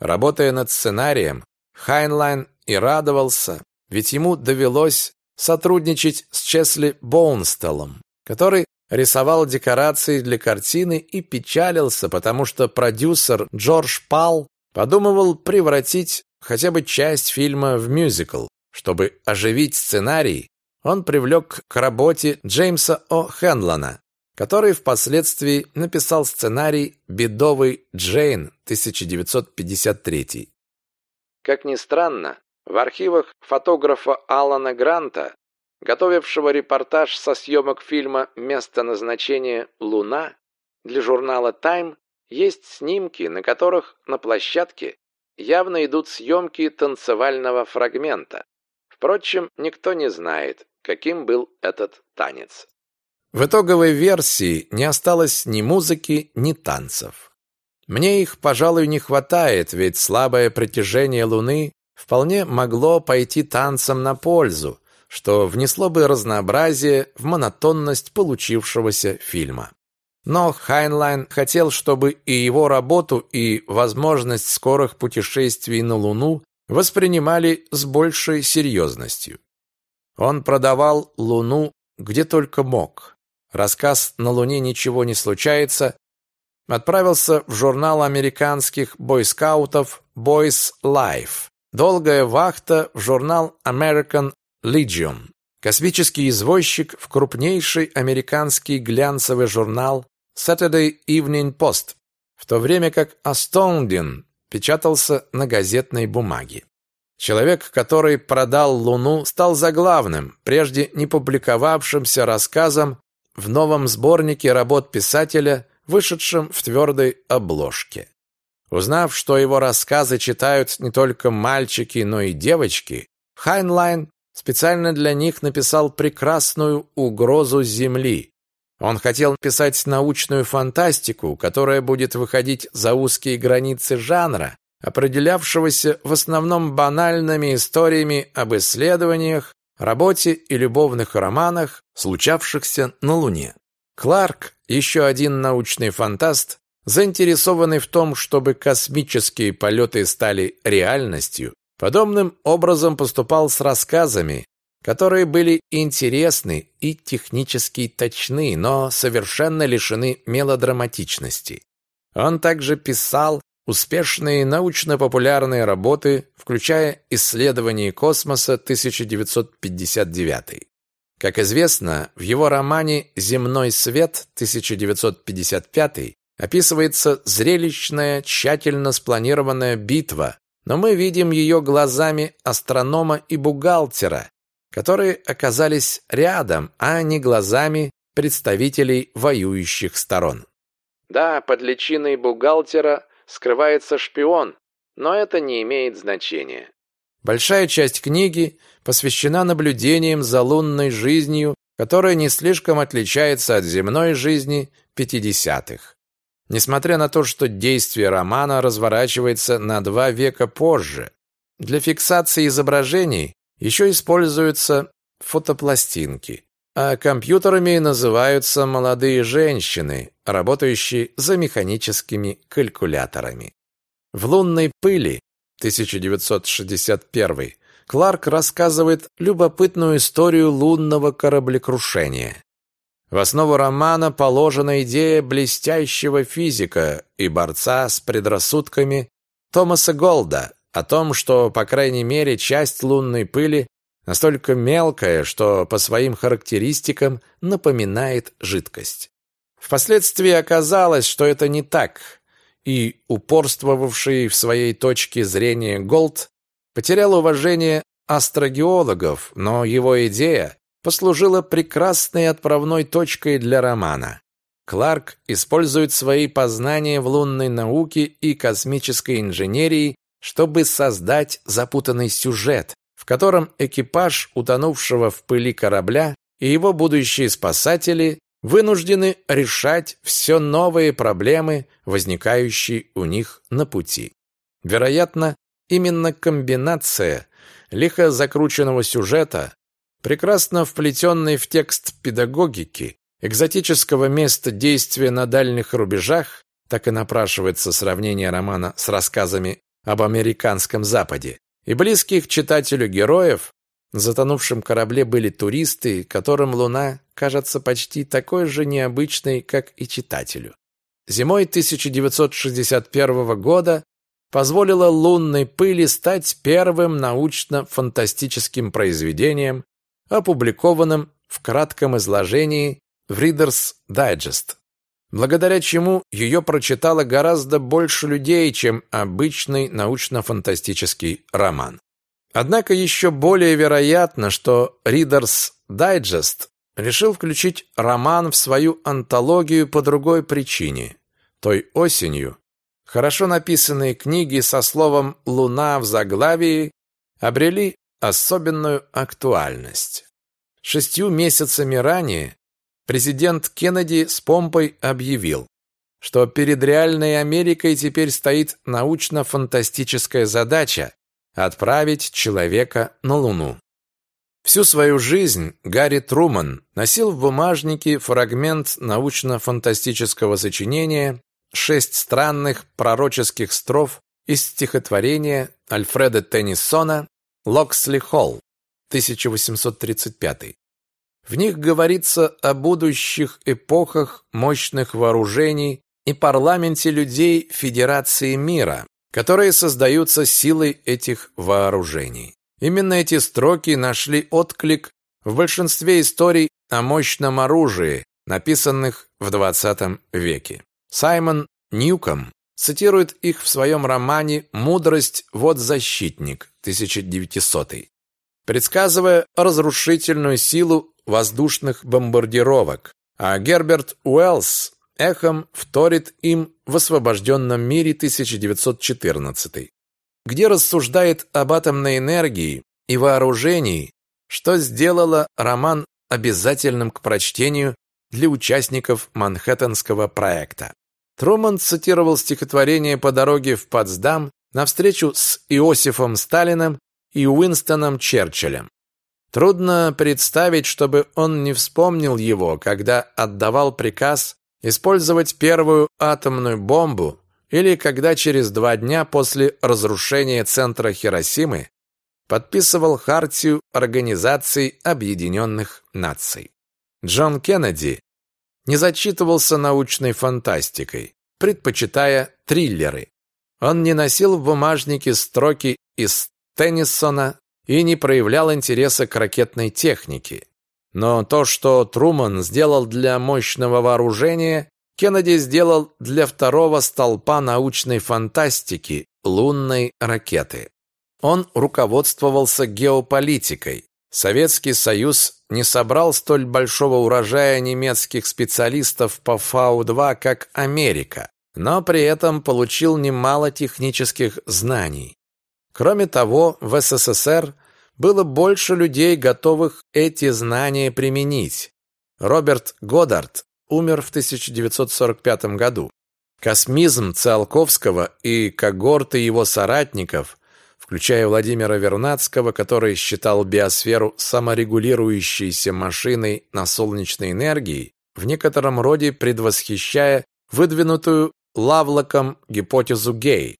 Работая над сценарием, Хайнлайн и радовался, ведь ему довелось сотрудничать с Чесли Боунстеллом, который рисовал декорации для картины и печалился, потому что продюсер Джордж Пал Подумывал превратить хотя бы часть фильма в мюзикл, чтобы оживить сценарий, он привлек к работе Джеймса О. Хенлона, который впоследствии написал сценарий «Бедовый Джейн» 1953. Как ни странно, в архивах фотографа Алана Гранта, готовившего репортаж со съемок фильма «Место назначения Луна» для журнала Time, есть снимки, на которых на площадке явно идут съемки танцевального фрагмента. Впрочем, никто не знает, каким был этот танец. В итоговой версии не осталось ни музыки, ни танцев. Мне их, пожалуй, не хватает, ведь слабое притяжение Луны вполне могло пойти танцам на пользу, что внесло бы разнообразие в монотонность получившегося фильма. Но Хайнлайн хотел, чтобы и его работу, и возможность скорых путешествий на Луну воспринимали с большей серьезностью. Он продавал Луну где только мог рассказ «На Луне ничего не случается» отправился в журнал американских бойскаутов Boys Life. Долгая вахта в журнал American Legion. Космический извозчик в крупнейший американский глянцевый журнал Saturday Evening Post, в то время как Astounding печатался на газетной бумаге. Человек, который продал Луну, стал заглавным, прежде не публиковавшимся рассказом в новом сборнике работ писателя, вышедшем в твердой обложке. Узнав, что его рассказы читают не только мальчики, но и девочки, Хайнлайн специально для них написал прекрасную «Угрозу Земли». Он хотел писать научную фантастику, которая будет выходить за узкие границы жанра, определявшегося в основном банальными историями об исследованиях, работе и любовных романах, случавшихся на Луне. Кларк, еще один научный фантаст, заинтересованный в том, чтобы космические полеты стали реальностью, подобным образом поступал с рассказами, которые были интересны и технически точны, но совершенно лишены мелодраматичности. Он также писал Успешные научно-популярные работы, включая «Исследование космоса» 1959. Как известно, в его романе «Земной свет» 1955 описывается зрелищная, тщательно спланированная битва, но мы видим ее глазами астронома и бухгалтера, которые оказались рядом, а не глазами представителей воюющих сторон. Да, под личиной бухгалтера скрывается шпион, но это не имеет значения. Большая часть книги посвящена наблюдениям за лунной жизнью, которая не слишком отличается от земной жизни 50-х. Несмотря на то, что действие романа разворачивается на два века позже, для фиксации изображений еще используются фотопластинки а компьютерами называются молодые женщины, работающие за механическими калькуляторами. В «Лунной пыли» 1961 Кларк рассказывает любопытную историю лунного кораблекрушения. В основу романа положена идея блестящего физика и борца с предрассудками Томаса Голда о том, что, по крайней мере, часть лунной пыли настолько мелкая, что по своим характеристикам напоминает жидкость. Впоследствии оказалось, что это не так, и упорствовавший в своей точке зрения Голд потерял уважение астрогеологов, но его идея послужила прекрасной отправной точкой для романа. Кларк использует свои познания в лунной науке и космической инженерии, чтобы создать запутанный сюжет, в котором экипаж утонувшего в пыли корабля и его будущие спасатели вынуждены решать все новые проблемы, возникающие у них на пути. Вероятно, именно комбинация лихо закрученного сюжета, прекрасно вплетенной в текст педагогики, экзотического места действия на дальних рубежах, так и напрашивается сравнение романа с рассказами об американском Западе, и близких читателю героев на затонувшем корабле были туристы, которым Луна кажется почти такой же необычной, как и читателю. Зимой 1961 года позволила лунной пыли стать первым научно-фантастическим произведением, опубликованном в кратком изложении в Reader's Digest, благодаря чему ее прочитало гораздо больше людей, чем обычный научно-фантастический роман. Однако еще более вероятно, что Reader's Digest решил включить роман в свою антологию по другой причине. Той осенью хорошо написанные книги со словом «Луна» в заглавии обрели особенную актуальность. Шестью месяцами ранее президент Кеннеди с помпой объявил, что перед реальной Америкой теперь стоит научно-фантастическая задача отправить человека на Луну. Всю свою жизнь Гарри Труман носил в бумажнике фрагмент научно-фантастического сочинения «Шесть странных пророческих строф» из стихотворения Альфреда Теннисона «Локсли Холл» 1835. В них говорится о будущих эпохах мощных вооружений и парламенте людей Федерации мира, которые создаются силой этих вооружений. Именно эти строки нашли отклик в большинстве историй о мощном оружии, написанных в XX веке. Саймон Ньюком цитирует их в своем романе «Мудрость вот защитник» 1900 предсказывая разрушительную силу воздушных бомбардировок, а Герберт Уэллс эхом вторит им в освобожденном мире 1914, где рассуждает об атомной энергии и вооружении, что сделало роман обязательным к прочтению для участников Манхэттенского проекта. Труман цитировал стихотворение по дороге в Потсдам на встречу с Иосифом Сталиным и Уинстоном Черчиллем. Трудно представить, чтобы он не вспомнил его, когда отдавал приказ использовать первую атомную бомбу или когда через два дня после разрушения центра Хиросимы подписывал Хартию Организации Объединенных Наций. Джон Кеннеди не зачитывался научной фантастикой, предпочитая триллеры. Он не носил в бумажнике строки из Теннисона и не проявлял интереса к ракетной технике. Но то, что Труман сделал для мощного вооружения, Кеннеди сделал для второго столпа научной фантастики лунной ракеты. Он руководствовался геополитикой. Советский Союз не собрал столь большого урожая немецких специалистов по Фау-2, как Америка, но при этом получил немало технических знаний. Кроме того, в СССР было больше людей, готовых эти знания применить. Роберт Годдард умер в 1945 году. Космизм Циолковского и когорты его соратников, включая Владимира Вернадского, который считал биосферу саморегулирующейся машиной на солнечной энергии, в некотором роде предвосхищая выдвинутую Лавлоком гипотезу Гей.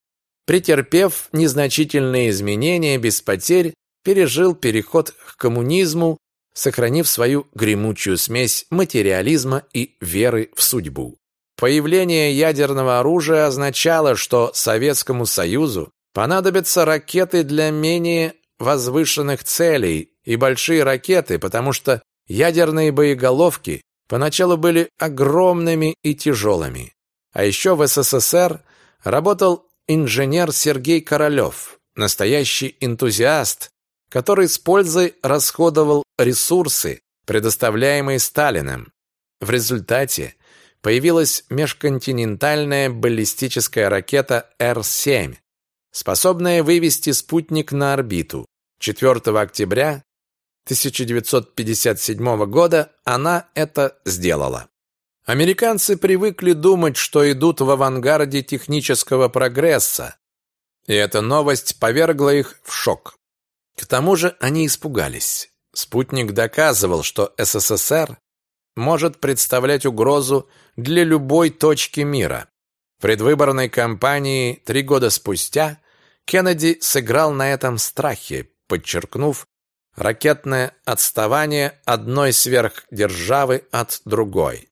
Претерпев незначительные изменения без потерь, пережил переход к коммунизму, сохранив свою гремучую смесь материализма и веры в судьбу. Появление ядерного оружия означало, что Советскому Союзу понадобятся ракеты для менее возвышенных целей и большие ракеты, потому что ядерные боеголовки поначалу были огромными и тяжелыми. А еще в СССР работал инженер Сергей Королев, настоящий энтузиаст, который с пользой расходовал ресурсы, предоставляемые Сталиным. В результате появилась межконтинентальная баллистическая ракета Р-7, способная вывести спутник на орбиту. 4 октября 1957 года она это сделала. Американцы привыкли думать, что идут в авангарде технического прогресса, и эта новость повергла их в шок. К тому же они испугались. Спутник доказывал, что СССР может представлять угрозу для любой точки мира. В предвыборной кампании три года спустя Кеннеди сыграл на этом страхе, подчеркнув ракетное отставание одной сверхдержавы от другой.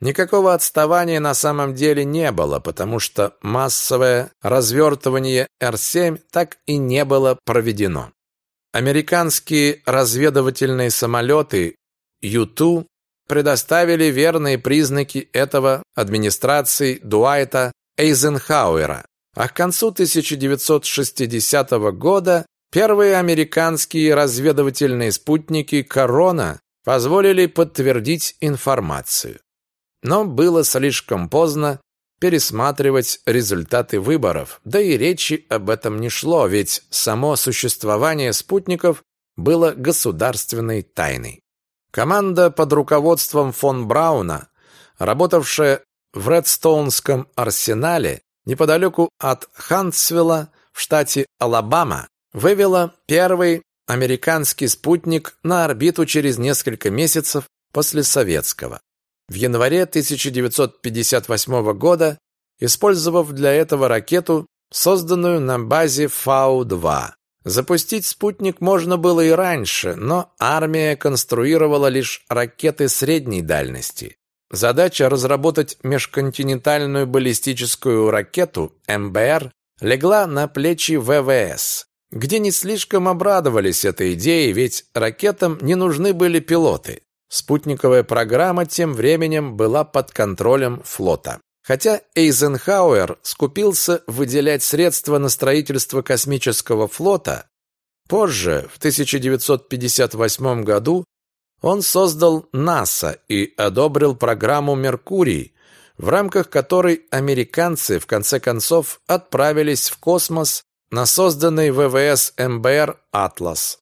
Никакого отставания на самом деле не было, потому что массовое развертывание Р-7 так и не было проведено. Американские разведывательные самолеты Ю-2 предоставили верные признаки этого администрации Дуайта Эйзенхауэра. А к концу 1960 года первые американские разведывательные спутники «Корона» позволили подтвердить информацию. Но было слишком поздно пересматривать результаты выборов, да и речи об этом не шло, ведь само существование спутников было государственной тайной. Команда под руководством фон Брауна, работавшая в Редстоунском арсенале неподалеку от Хантсвилла в штате Алабама, вывела первый американский спутник на орбиту через несколько месяцев после советского. В январе 1958 года, использовав для этого ракету, созданную на базе Фау-2. Запустить спутник можно было и раньше, но армия конструировала лишь ракеты средней дальности. Задача разработать межконтинентальную баллистическую ракету МБР легла на плечи ВВС, где не слишком обрадовались этой идее, ведь ракетам не нужны были пилоты. Спутниковая программа тем временем была под контролем флота. Хотя Эйзенхауэр скупился выделять средства на строительство космического флота, позже, в 1958 году, он создал НАСА и одобрил программу «Меркурий», в рамках которой американцы в конце концов отправились в космос на созданный ВВС МБР «Атлас».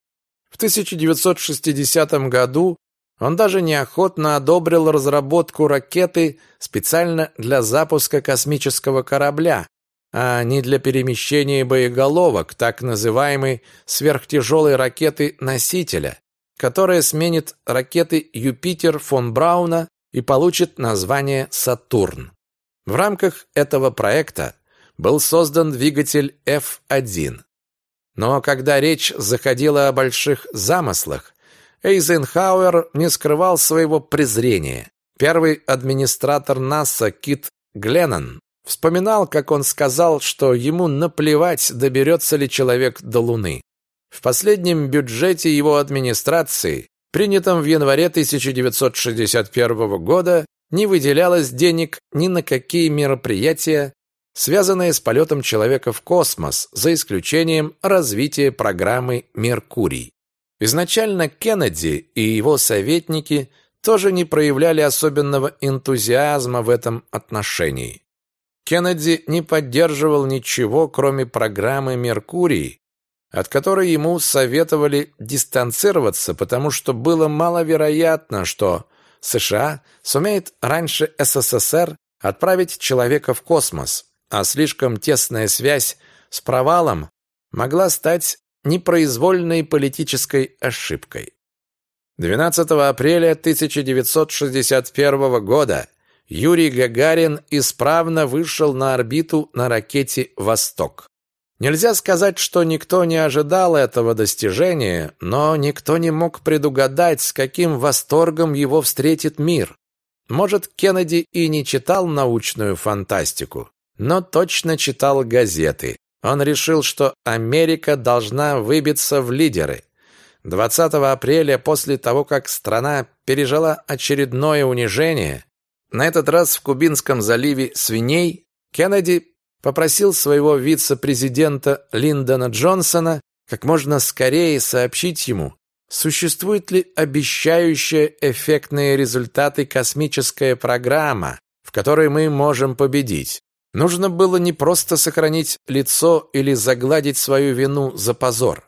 В 1960 году он даже неохотно одобрил разработку ракеты специально для запуска космического корабля, а не для перемещения боеголовок, так называемой сверхтяжелой ракеты-носителя, которая сменит ракеты Юпитер фон Брауна и получит название Сатурн. В рамках этого проекта был создан двигатель F1. Но когда речь заходила о больших замыслах, Эйзенхауэр не скрывал своего презрения. Первый администратор НАСА Кит Гленнон вспоминал, как он сказал, что ему наплевать, доберется ли человек до Луны. В последнем бюджете его администрации, принятом в январе 1961 года, не выделялось денег ни на какие мероприятия, связанные с полетом человека в космос, за исключением развития программы «Меркурий». Изначально Кеннеди и его советники тоже не проявляли особенного энтузиазма в этом отношении. Кеннеди не поддерживал ничего, кроме программы «Меркурий», от которой ему советовали дистанцироваться, потому что было маловероятно, что США сумеет раньше СССР отправить человека в космос, а слишком тесная связь с провалом могла стать непроизвольной политической ошибкой. 12 апреля 1961 года Юрий Гагарин исправно вышел на орбиту на ракете «Восток». Нельзя сказать, что никто не ожидал этого достижения, но никто не мог предугадать, с каким восторгом его встретит мир. Может, Кеннеди и не читал научную фантастику, но точно читал газеты. Он решил, что Америка должна выбиться в лидеры. 20 апреля, после того, как страна пережила очередное унижение, на этот раз в Кубинском заливе свиней, Кеннеди попросил своего вице-президента Линдона Джонсона как можно скорее сообщить ему, существует ли обещающая эффектные результаты космическая программа, в которой мы можем победить. Нужно было не просто сохранить лицо или загладить свою вину за позор.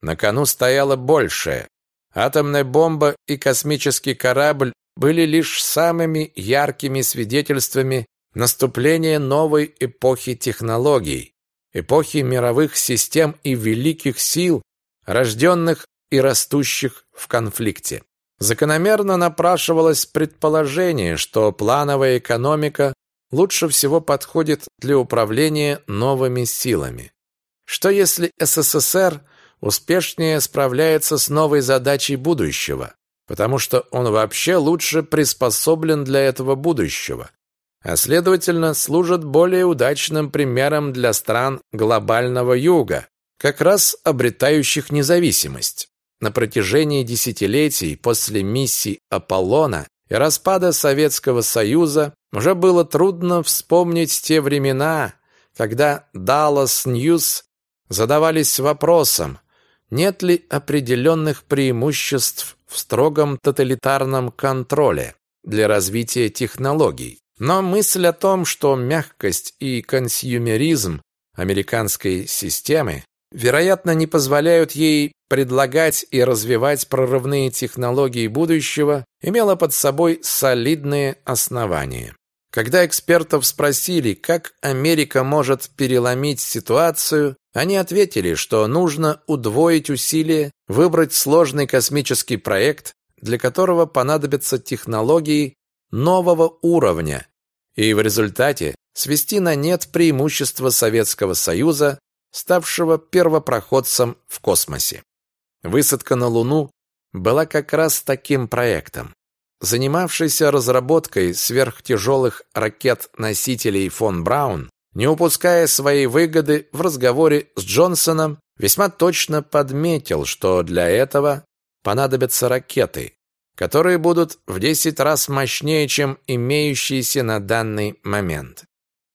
На кону стояло большее. Атомная бомба и космический корабль были лишь самыми яркими свидетельствами наступления новой эпохи технологий, эпохи мировых систем и великих сил, рожденных и растущих в конфликте. Закономерно напрашивалось предположение, что плановая экономика лучше всего подходит для управления новыми силами. Что если СССР успешнее справляется с новой задачей будущего, потому что он вообще лучше приспособлен для этого будущего, а следовательно служит более удачным примером для стран глобального юга, как раз обретающих независимость. На протяжении десятилетий после миссий Аполлона и распада Советского Союза уже было трудно вспомнить те времена, когда Dallas News задавались вопросом, нет ли определенных преимуществ в строгом тоталитарном контроле для развития технологий. Но мысль о том, что мягкость и консюмеризм американской системы, вероятно, не позволяют ей предлагать и развивать прорывные технологии будущего, имела под собой солидные основания. Когда экспертов спросили, как Америка может переломить ситуацию, они ответили, что нужно удвоить усилия, выбрать сложный космический проект, для которого понадобятся технологии нового уровня, и в результате свести на нет преимущество Советского Союза, ставшего первопроходцем в космосе. Высадка на Луну была как раз таким проектом. Занимавшийся разработкой сверхтяжелых ракет-носителей фон Браун, не упуская своей выгоды в разговоре с Джонсоном, весьма точно подметил, что для этого понадобятся ракеты, которые будут в 10 раз мощнее, чем имеющиеся на данный момент.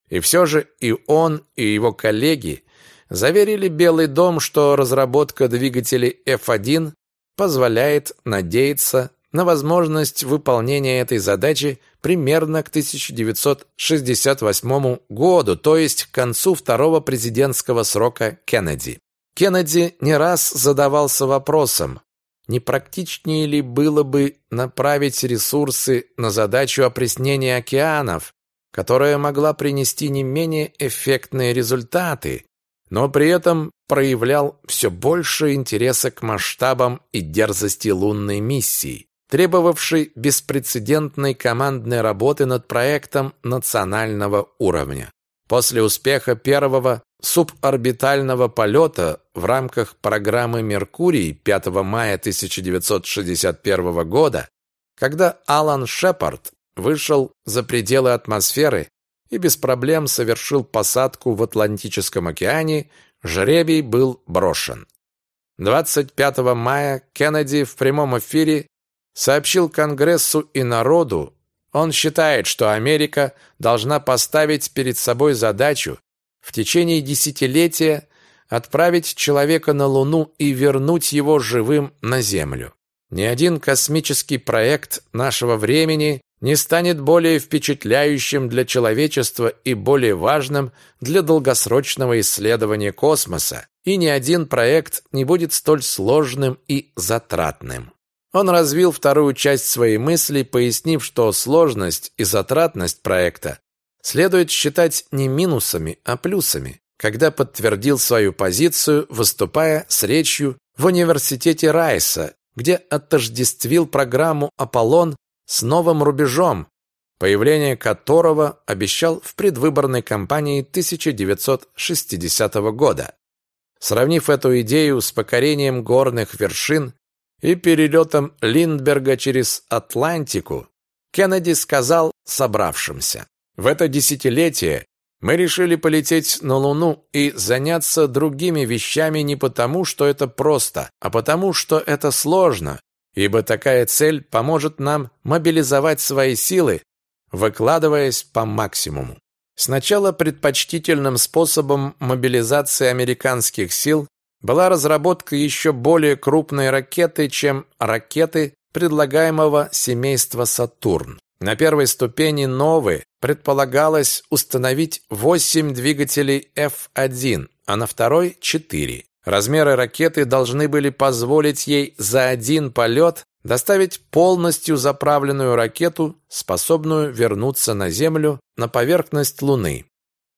И все же и он, и его коллеги заверили Белый дом, что разработка двигателей F1 позволяет надеяться на возможность выполнения этой задачи примерно к 1968 году, то есть к концу второго президентского срока Кеннеди. Кеннеди не раз задавался вопросом, не практичнее ли было бы направить ресурсы на задачу опреснения океанов, которая могла принести не менее эффектные результаты, но при этом проявлял все больше интереса к масштабам и дерзости лунной миссии требовавший беспрецедентной командной работы над проектом национального уровня. После успеха первого суборбитального полета в рамках программы «Меркурий» 5 мая 1961 года, когда Алан Шепард вышел за пределы атмосферы и без проблем совершил посадку в Атлантическом океане, жребий был брошен. 25 мая Кеннеди в прямом эфире сообщил Конгрессу и народу, он считает, что Америка должна поставить перед собой задачу в течение десятилетия отправить человека на Луну и вернуть его живым на Землю. Ни один космический проект нашего времени не станет более впечатляющим для человечества и более важным для долгосрочного исследования космоса, и ни один проект не будет столь сложным и затратным. Он развил вторую часть своей мысли, пояснив, что сложность и затратность проекта следует считать не минусами, а плюсами, когда подтвердил свою позицию, выступая с речью в университете Райса, где отождествил программу «Аполлон» с новым рубежом, появление которого обещал в предвыборной кампании 1960 года. Сравнив эту идею с покорением горных вершин и перелетом Линдберга через Атлантику, Кеннеди сказал собравшимся, «В это десятилетие мы решили полететь на Луну и заняться другими вещами не потому, что это просто, а потому, что это сложно, ибо такая цель поможет нам мобилизовать свои силы, выкладываясь по максимуму. Сначала предпочтительным способом мобилизации американских сил была разработка еще более крупной ракеты, чем ракеты предлагаемого семейства «Сатурн». На первой ступени «Новы» предполагалось установить 8 двигателей F-1, а на второй – 4. Размеры ракеты должны были позволить ей за один полет доставить полностью заправленную ракету, способную вернуться на Землю на поверхность Луны.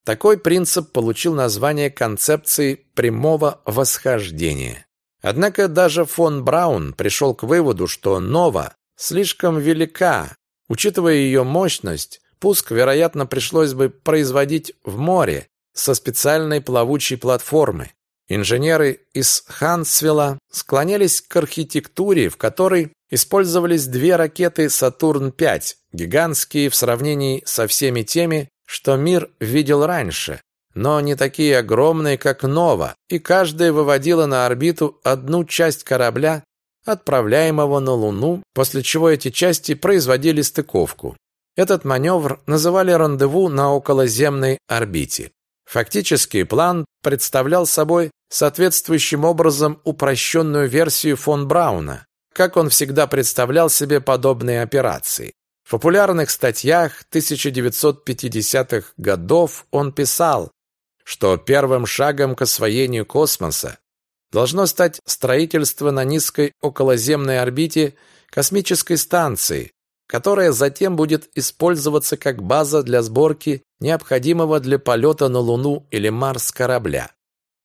Такой принцип получил название концепции прямого восхождения. Однако даже фон Браун пришел к выводу, что Нова слишком велика. Учитывая ее мощность, пуск, вероятно, пришлось бы производить в море со специальной плавучей платформы. Инженеры из Хансвилла склонялись к архитектуре, в которой использовались две ракеты «Сатурн-5», гигантские в сравнении со всеми теми, что мир видел раньше, но не такие огромные, как Нова, и каждая выводила на орбиту одну часть корабля, отправляемого на Луну, после чего эти части производили стыковку. Этот маневр называли рандеву на околоземной орбите. Фактически план представлял собой соответствующим образом упрощенную версию фон Брауна, как он всегда представлял себе подобные операции. В популярных статьях 1950-х годов он писал, что первым шагом к освоению космоса должно стать строительство на низкой околоземной орбите космической станции, которая затем будет использоваться как база для сборки необходимого для полета на Луну или Марс корабля,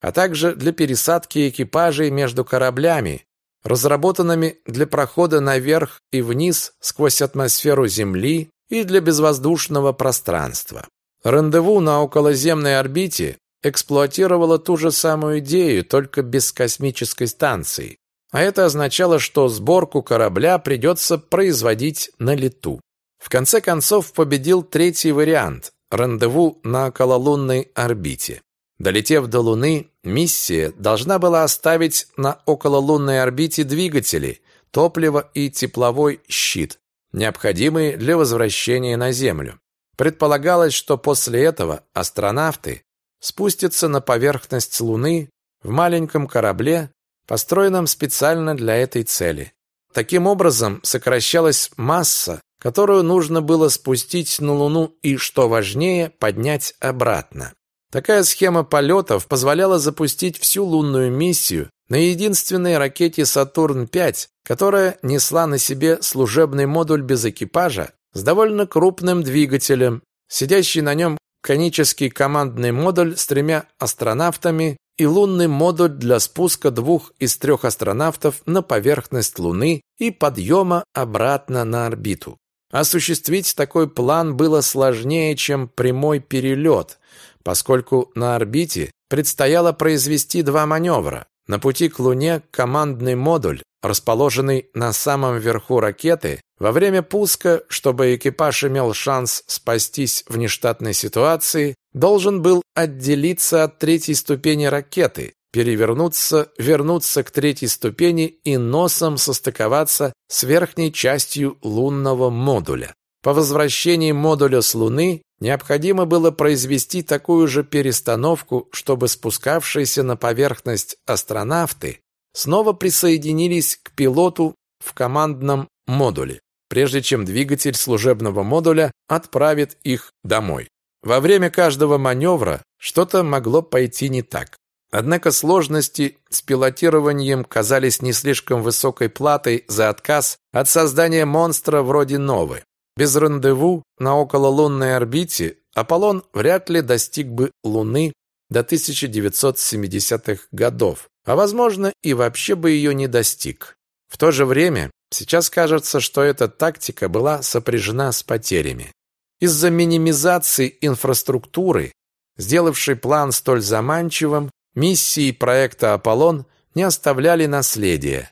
а также для пересадки экипажей между кораблями, разработанными для прохода наверх и вниз сквозь атмосферу Земли и для безвоздушного пространства. Рандеву на околоземной орбите эксплуатировало ту же самую идею, только без космической станции. А это означало, что сборку корабля придется производить на лету. В конце концов победил третий вариант – рандеву на окололунной орбите. Долетев до Луны, миссия должна была оставить на окололунной орбите двигатели, топливо и тепловой щит, необходимые для возвращения на Землю. Предполагалось, что после этого астронавты спустятся на поверхность Луны в маленьком корабле, построенном специально для этой цели. Таким образом, сокращалась масса, которую нужно было спустить на Луну и, что важнее, поднять обратно. Такая схема полетов позволяла запустить всю лунную миссию на единственной ракете «Сатурн-5», которая несла на себе служебный модуль без экипажа с довольно крупным двигателем. Сидящий на нем конический командный модуль с тремя астронавтами и лунный модуль для спуска двух из трех астронавтов на поверхность Луны и подъема обратно на орбиту. Осуществить такой план было сложнее, чем прямой перелет, поскольку на орбите предстояло произвести два маневра. На пути к Луне командный модуль, расположенный на самом верху ракеты, во время пуска, чтобы экипаж имел шанс спастись в нештатной ситуации, должен был отделиться от третьей ступени ракеты, перевернуться, вернуться к третьей ступени и носом состыковаться с верхней частью лунного модуля. По возвращении модуля с Луны необходимо было произвести такую же перестановку, чтобы спускавшиеся на поверхность астронавты снова присоединились к пилоту в командном модуле, прежде чем двигатель служебного модуля отправит их домой. Во время каждого маневра что-то могло пойти не так. Однако сложности с пилотированием казались не слишком высокой платой за отказ от создания монстра вроде Новы. Без рандеву на окололунной орбите Аполлон вряд ли достиг бы Луны до 1970-х годов, а возможно и вообще бы ее не достиг. В то же время сейчас кажется, что эта тактика была сопряжена с потерями. Из-за минимизации инфраструктуры, сделавшей план столь заманчивым, миссии проекта Аполлон не оставляли наследия.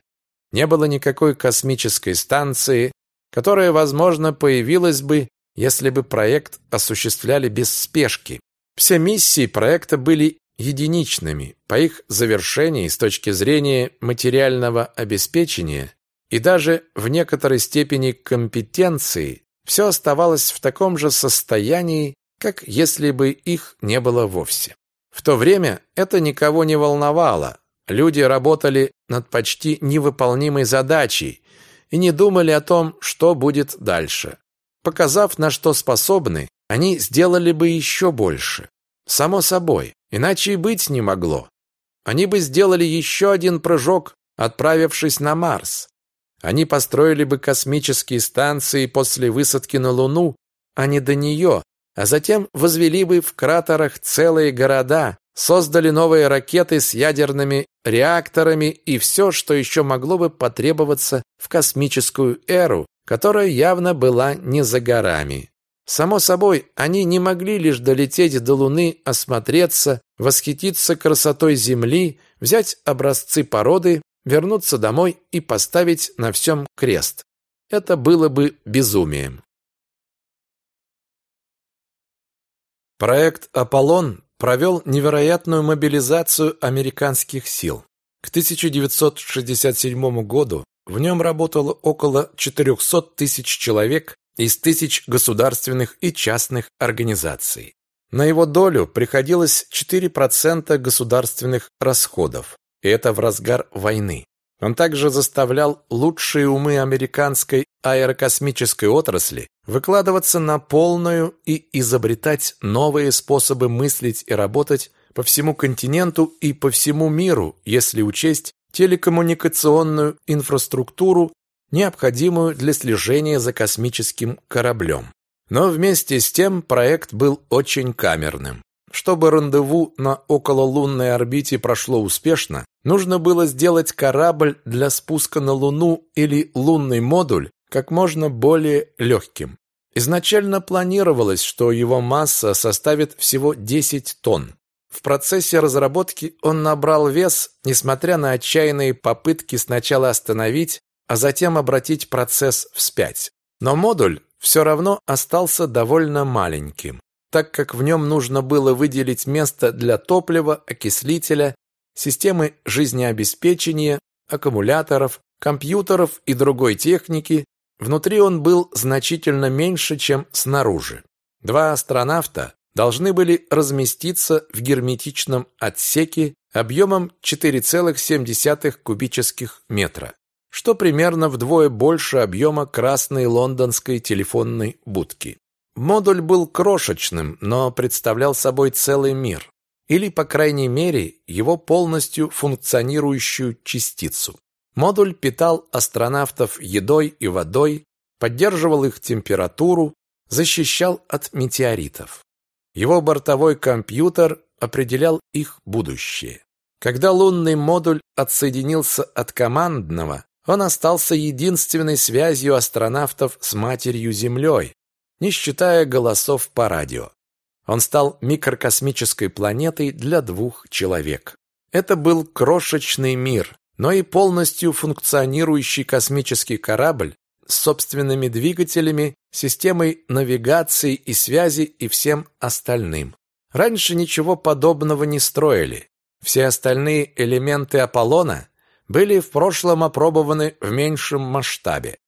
Не было никакой космической станции, которая, возможно, появилась бы, если бы проект осуществляли без спешки. Все миссии проекта были единичными. По их завершении с точки зрения материального обеспечения и даже в некоторой степени компетенции все оставалось в таком же состоянии, как если бы их не было вовсе. В то время это никого не волновало. Люди работали над почти невыполнимой задачей, и не думали о том, что будет дальше. Показав, на что способны, они сделали бы еще больше. Само собой, иначе и быть не могло. Они бы сделали еще один прыжок, отправившись на Марс. Они построили бы космические станции после высадки на Луну, а не до нее, а затем возвели бы в кратерах целые города, создали новые ракеты с ядерными реакторами и все, что еще могло бы потребоваться в космическую эру, которая явно была не за горами. Само собой, они не могли лишь долететь до Луны, осмотреться, восхититься красотой Земли, взять образцы породы, вернуться домой и поставить на всем крест. Это было бы безумием. Проект «Аполлон» провел невероятную мобилизацию американских сил. К 1967 году в нем работало около 400 тысяч человек из тысяч государственных и частных организаций. На его долю приходилось 4% государственных расходов, и это в разгар войны. Он также заставлял лучшие умы американской аэрокосмической отрасли выкладываться на полную и изобретать новые способы мыслить и работать по всему континенту и по всему миру, если учесть телекоммуникационную инфраструктуру, необходимую для слежения за космическим кораблем. Но вместе с тем проект был очень камерным. Чтобы рандеву на окололунной орбите прошло успешно, нужно было сделать корабль для спуска на Луну или лунный модуль как можно более легким. Изначально планировалось, что его масса составит всего 10 тонн. В процессе разработки он набрал вес, несмотря на отчаянные попытки сначала остановить, а затем обратить процесс вспять. Но модуль все равно остался довольно маленьким так как в нем нужно было выделить место для топлива, окислителя, системы жизнеобеспечения, аккумуляторов, компьютеров и другой техники, внутри он был значительно меньше, чем снаружи. Два астронавта должны были разместиться в герметичном отсеке объемом 4,7 кубических метра, что примерно вдвое больше объема красной лондонской телефонной будки. Модуль был крошечным, но представлял собой целый мир, или, по крайней мере, его полностью функционирующую частицу. Модуль питал астронавтов едой и водой, поддерживал их температуру, защищал от метеоритов. Его бортовой компьютер определял их будущее. Когда лунный модуль отсоединился от командного, он остался единственной связью астронавтов с матерью Землей, не считая голосов по радио. Он стал микрокосмической планетой для двух человек. Это был крошечный мир, но и полностью функционирующий космический корабль с собственными двигателями, системой навигации и связи и всем остальным. Раньше ничего подобного не строили. Все остальные элементы Аполлона были в прошлом опробованы в меньшем масштабе.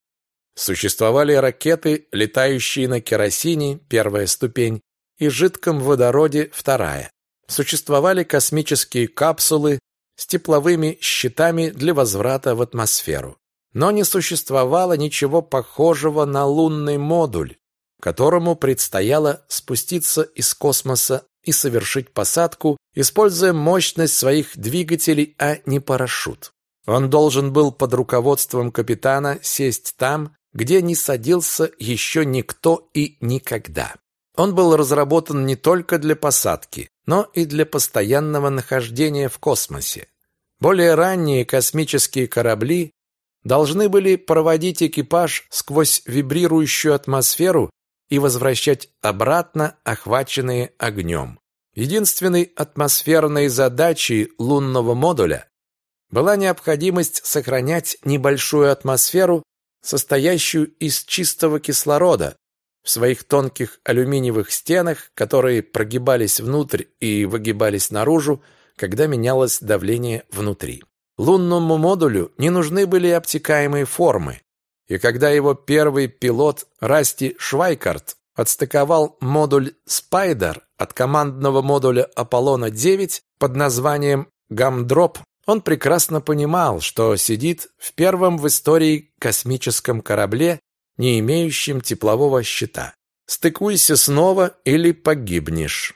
Существовали ракеты, летающие на керосине, первая ступень, и жидком водороде, вторая. Существовали космические капсулы с тепловыми щитами для возврата в атмосферу. Но не существовало ничего похожего на лунный модуль, которому предстояло спуститься из космоса и совершить посадку, используя мощность своих двигателей, а не парашют. Он должен был под руководством капитана сесть там, где не садился еще никто и никогда. Он был разработан не только для посадки, но и для постоянного нахождения в космосе. Более ранние космические корабли должны были проводить экипаж сквозь вибрирующую атмосферу и возвращать обратно охваченные огнем. Единственной атмосферной задачей лунного модуля была необходимость сохранять небольшую атмосферу состоящую из чистого кислорода, в своих тонких алюминиевых стенах, которые прогибались внутрь и выгибались наружу, когда менялось давление внутри. Лунному модулю не нужны были обтекаемые формы, и когда его первый пилот Расти Швайкарт отстыковал модуль «Спайдер» от командного модуля Аполлона-9 под названием «Гамдроп», он прекрасно понимал, что сидит в первом в истории космическом корабле, не имеющем теплового щита. Стыкуйся снова или погибнешь.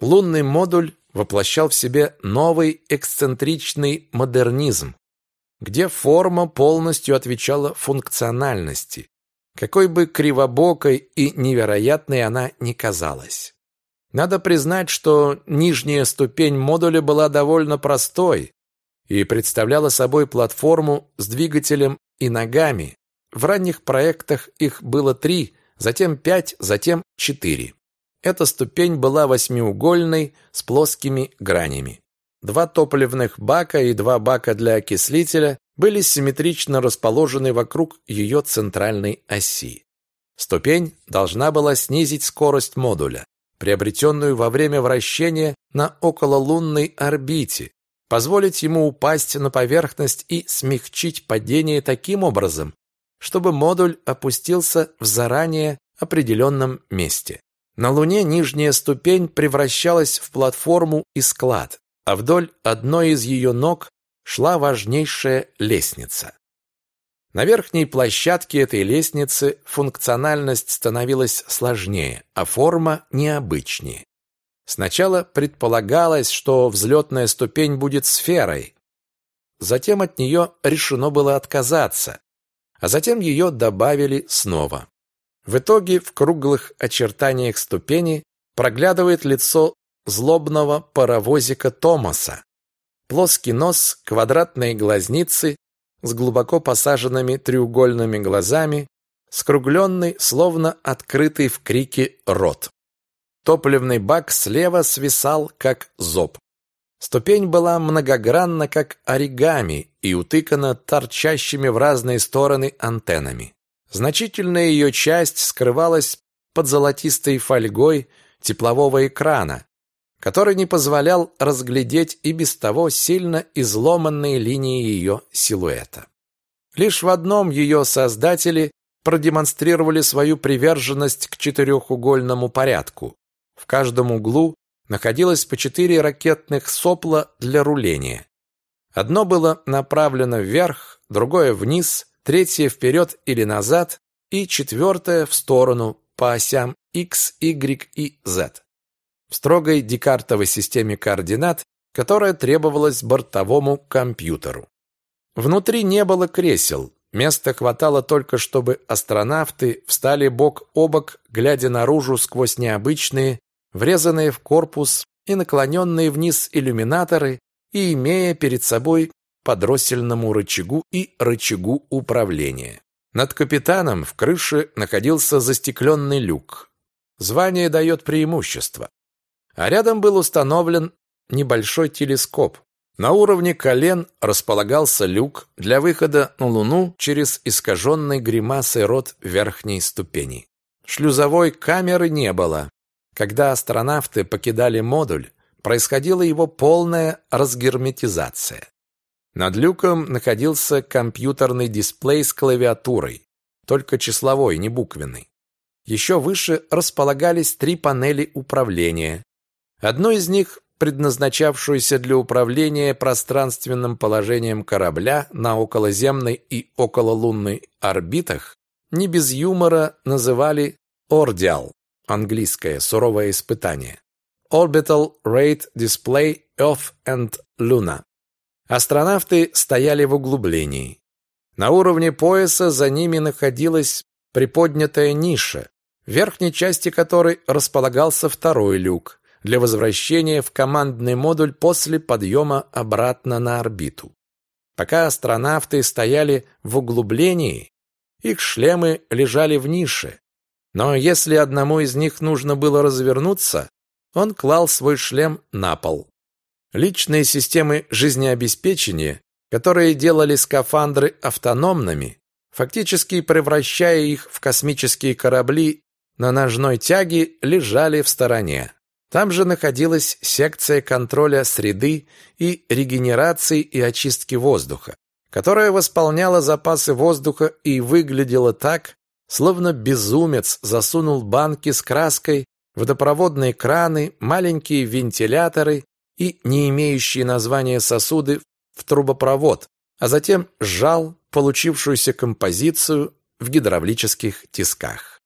Лунный модуль воплощал в себе новый эксцентричный модернизм, где форма полностью отвечала функциональности, какой бы кривобокой и невероятной она ни казалась. Надо признать, что нижняя ступень модуля была довольно простой, и представляла собой платформу с двигателем и ногами. В ранних проектах их было три, затем пять, затем четыре. Эта ступень была восьмиугольной с плоскими гранями. Два топливных бака и два бака для окислителя были симметрично расположены вокруг ее центральной оси. Ступень должна была снизить скорость модуля. приобретенную во время вращения на окололунной орбите, позволить ему упасть на поверхность и смягчить падение таким образом, чтобы модуль опустился в заранее определенном месте. На Луне нижняя ступень превращалась в платформу и склад, а вдоль одной из ее ног шла важнейшая лестница. На верхней площадке этой лестницы функциональность становилась сложнее, а форма необычнее. Сначала предполагалось, что взлетная ступень будет сферой. Затем от нее решено было отказаться, а затем ее добавили снова. В итоге в круглых очертаниях ступени проглядывает лицо злобного паровозика Томаса. Плоский нос, квадратные глазницы с глубоко посаженными треугольными глазами, скругленный, словно открытый в крике рот. Топливный бак слева свисал, как зоб. Ступень была многогранна, как оригами, и утыкана торчащими в разные стороны антеннами. Значительная ее часть скрывалась под золотистой фольгой теплового экрана, который не позволял разглядеть и без того сильно изломанные линии ее силуэта. Лишь в одном ее создатели продемонстрировали свою приверженность к четырехугольному порядку. В каждом углу находилось по четыре ракетных сопла для руления. Одно было направлено вверх, другое вниз, третье вперед или назад и четвертое в сторону по осям X, Y и Z. В строгой декартовой системе координат, которая требовалась бортовому компьютеру. Внутри не было кресел, места хватало только, чтобы астронавты встали бок о бок, глядя наружу сквозь необычные врезанные в корпус и наклоненные вниз иллюминаторы и имея перед собой по дроссельному рычагу и рычагу управления. Над капитаном в крыше находился застекленный люк. Звание дает преимущество. А рядом был установлен небольшой телескоп. На уровне колен располагался люк для выхода на Луну через искаженный гримасой рот верхней ступени. Шлюзовой камеры не было, когда астронавты покидали модуль, происходила его полная разгерметизация. Над люком находился компьютерный дисплей с клавиатурой, только числовой, не буквенный. Еще выше располагались три панели управления. Одной из них, предназначавшуюся для управления пространственным положением корабля на околоземной и окололунной орбитах, не без юмора называли «ордиал» английское суровое испытание. Orbital Rate Display Earth and Luna. Астронавты стояли в углублении. На уровне пояса за ними находилась приподнятая ниша, в верхней части которой располагался второй люк для возвращения в командный модуль после подъема обратно на орбиту. Пока астронавты стояли в углублении, их шлемы лежали в нише, но если одному из них нужно было развернуться, он клал свой шлем на пол. Личные системы жизнеобеспечения, которые делали скафандры автономными, фактически превращая их в космические корабли на ножной тяге, лежали в стороне. Там же находилась секция контроля среды и регенерации и очистки воздуха, которая восполняла запасы воздуха и выглядела так, Словно безумец засунул банки с краской, водопроводные краны, маленькие вентиляторы и не имеющие названия сосуды в трубопровод, а затем сжал получившуюся композицию в гидравлических тисках.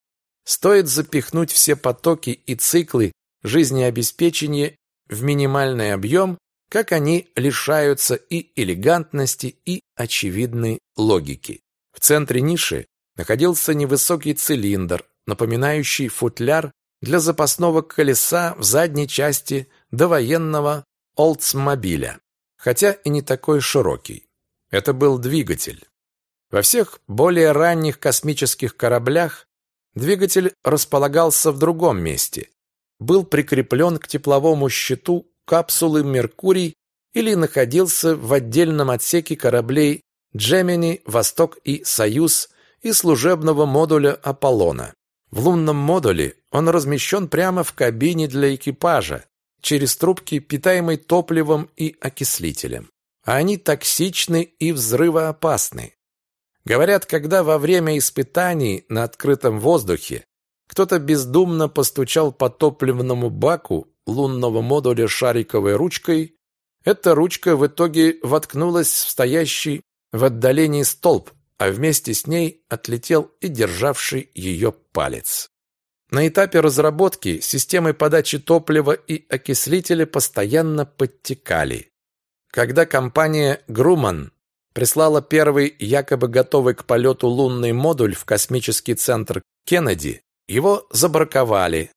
Стоит запихнуть все потоки и циклы жизнеобеспечения в минимальный объем, как они лишаются и элегантности, и очевидной логики. В центре ниши находился невысокий цилиндр, напоминающий футляр для запасного колеса в задней части довоенного Олдсмобиля, хотя и не такой широкий. Это был двигатель. Во всех более ранних космических кораблях двигатель располагался в другом месте, был прикреплен к тепловому щиту капсулы «Меркурий» или находился в отдельном отсеке кораблей «Джемини», «Восток» и «Союз» и служебного модуля Аполлона. В лунном модуле он размещен прямо в кабине для экипажа, через трубки, питаемые топливом и окислителем. А они токсичны и взрывоопасны. Говорят, когда во время испытаний на открытом воздухе кто-то бездумно постучал по топливному баку лунного модуля шариковой ручкой, эта ручка в итоге воткнулась в стоящий в отдалении столб, а вместе с ней отлетел и державший ее палец. На этапе разработки системы подачи топлива и окислителя постоянно подтекали. Когда компания Grumman прислала первый якобы готовый к полету лунный модуль в космический центр Кеннеди, его забраковали,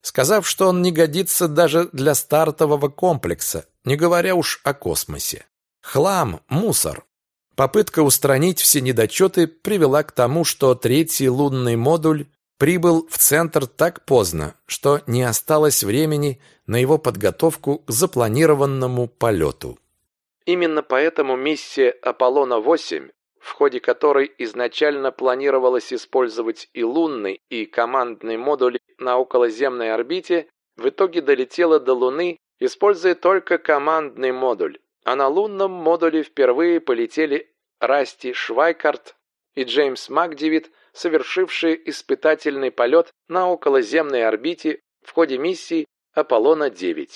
сказав, что он не годится даже для стартового комплекса, не говоря уж о космосе. Хлам, мусор. Попытка устранить все недочеты привела к тому, что третий лунный модуль прибыл в центр так поздно, что не осталось времени на его подготовку к запланированному полету. Именно поэтому миссия Аполлона-8, в ходе которой изначально планировалось использовать и лунный, и командный модули на околоземной орбите, в итоге долетела до Луны, используя только командный модуль, а на лунном модуле впервые полетели Расти Швайкарт и Джеймс Макдивит совершившие испытательный полет на околоземной орбите в ходе миссии Аполлона-9.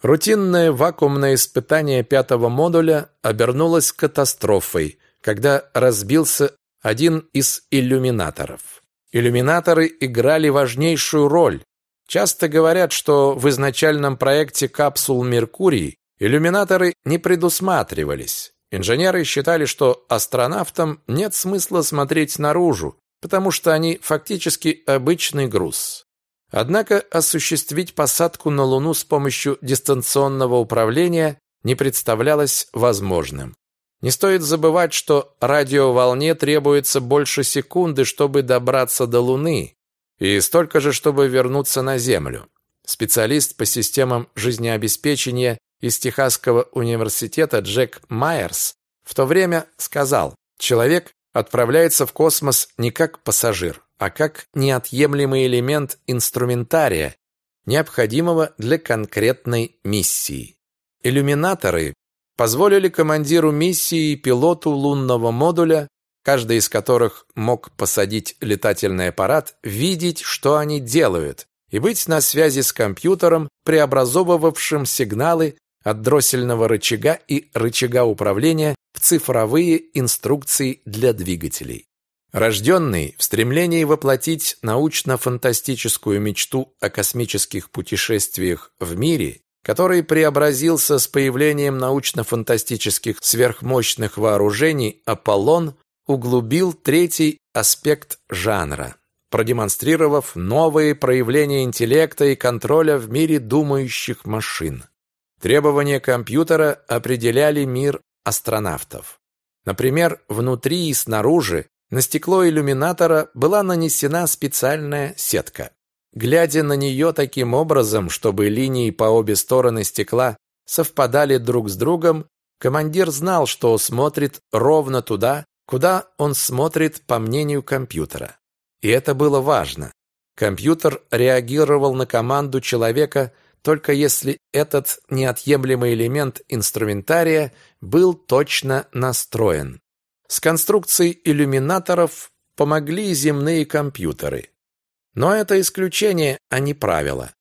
Рутинное вакуумное испытание пятого модуля обернулось катастрофой, когда разбился один из иллюминаторов. Иллюминаторы играли важнейшую роль. Часто говорят, что в изначальном проекте капсул Меркурий иллюминаторы не предусматривались. Инженеры считали, что астронавтам нет смысла смотреть наружу, потому что они фактически обычный груз. Однако осуществить посадку на Луну с помощью дистанционного управления не представлялось возможным. Не стоит забывать, что радиоволне требуется больше секунды, чтобы добраться до Луны, и столько же, чтобы вернуться на Землю. Специалист по системам жизнеобеспечения из Техасского университета Джек Майерс в то время сказал, человек отправляется в космос не как пассажир, а как неотъемлемый элемент инструментария, необходимого для конкретной миссии. Иллюминаторы позволили командиру миссии и пилоту лунного модуля, каждый из которых мог посадить летательный аппарат, видеть, что они делают, и быть на связи с компьютером, преобразовывавшим сигналы от дроссельного рычага и рычага управления в цифровые инструкции для двигателей. Рожденный в стремлении воплотить научно-фантастическую мечту о космических путешествиях в мире, который преобразился с появлением научно-фантастических сверхмощных вооружений, Аполлон углубил третий аспект жанра, продемонстрировав новые проявления интеллекта и контроля в мире думающих машин. Требования компьютера определяли мир астронавтов. Например, внутри и снаружи на стекло иллюминатора была нанесена специальная сетка. Глядя на нее таким образом, чтобы линии по обе стороны стекла совпадали друг с другом, командир знал, что смотрит ровно туда, куда он смотрит по мнению компьютера. И это было важно. Компьютер реагировал на команду человека только если этот неотъемлемый элемент инструментария был точно настроен. С конструкцией иллюминаторов помогли земные компьютеры. Но это исключение, а не правило.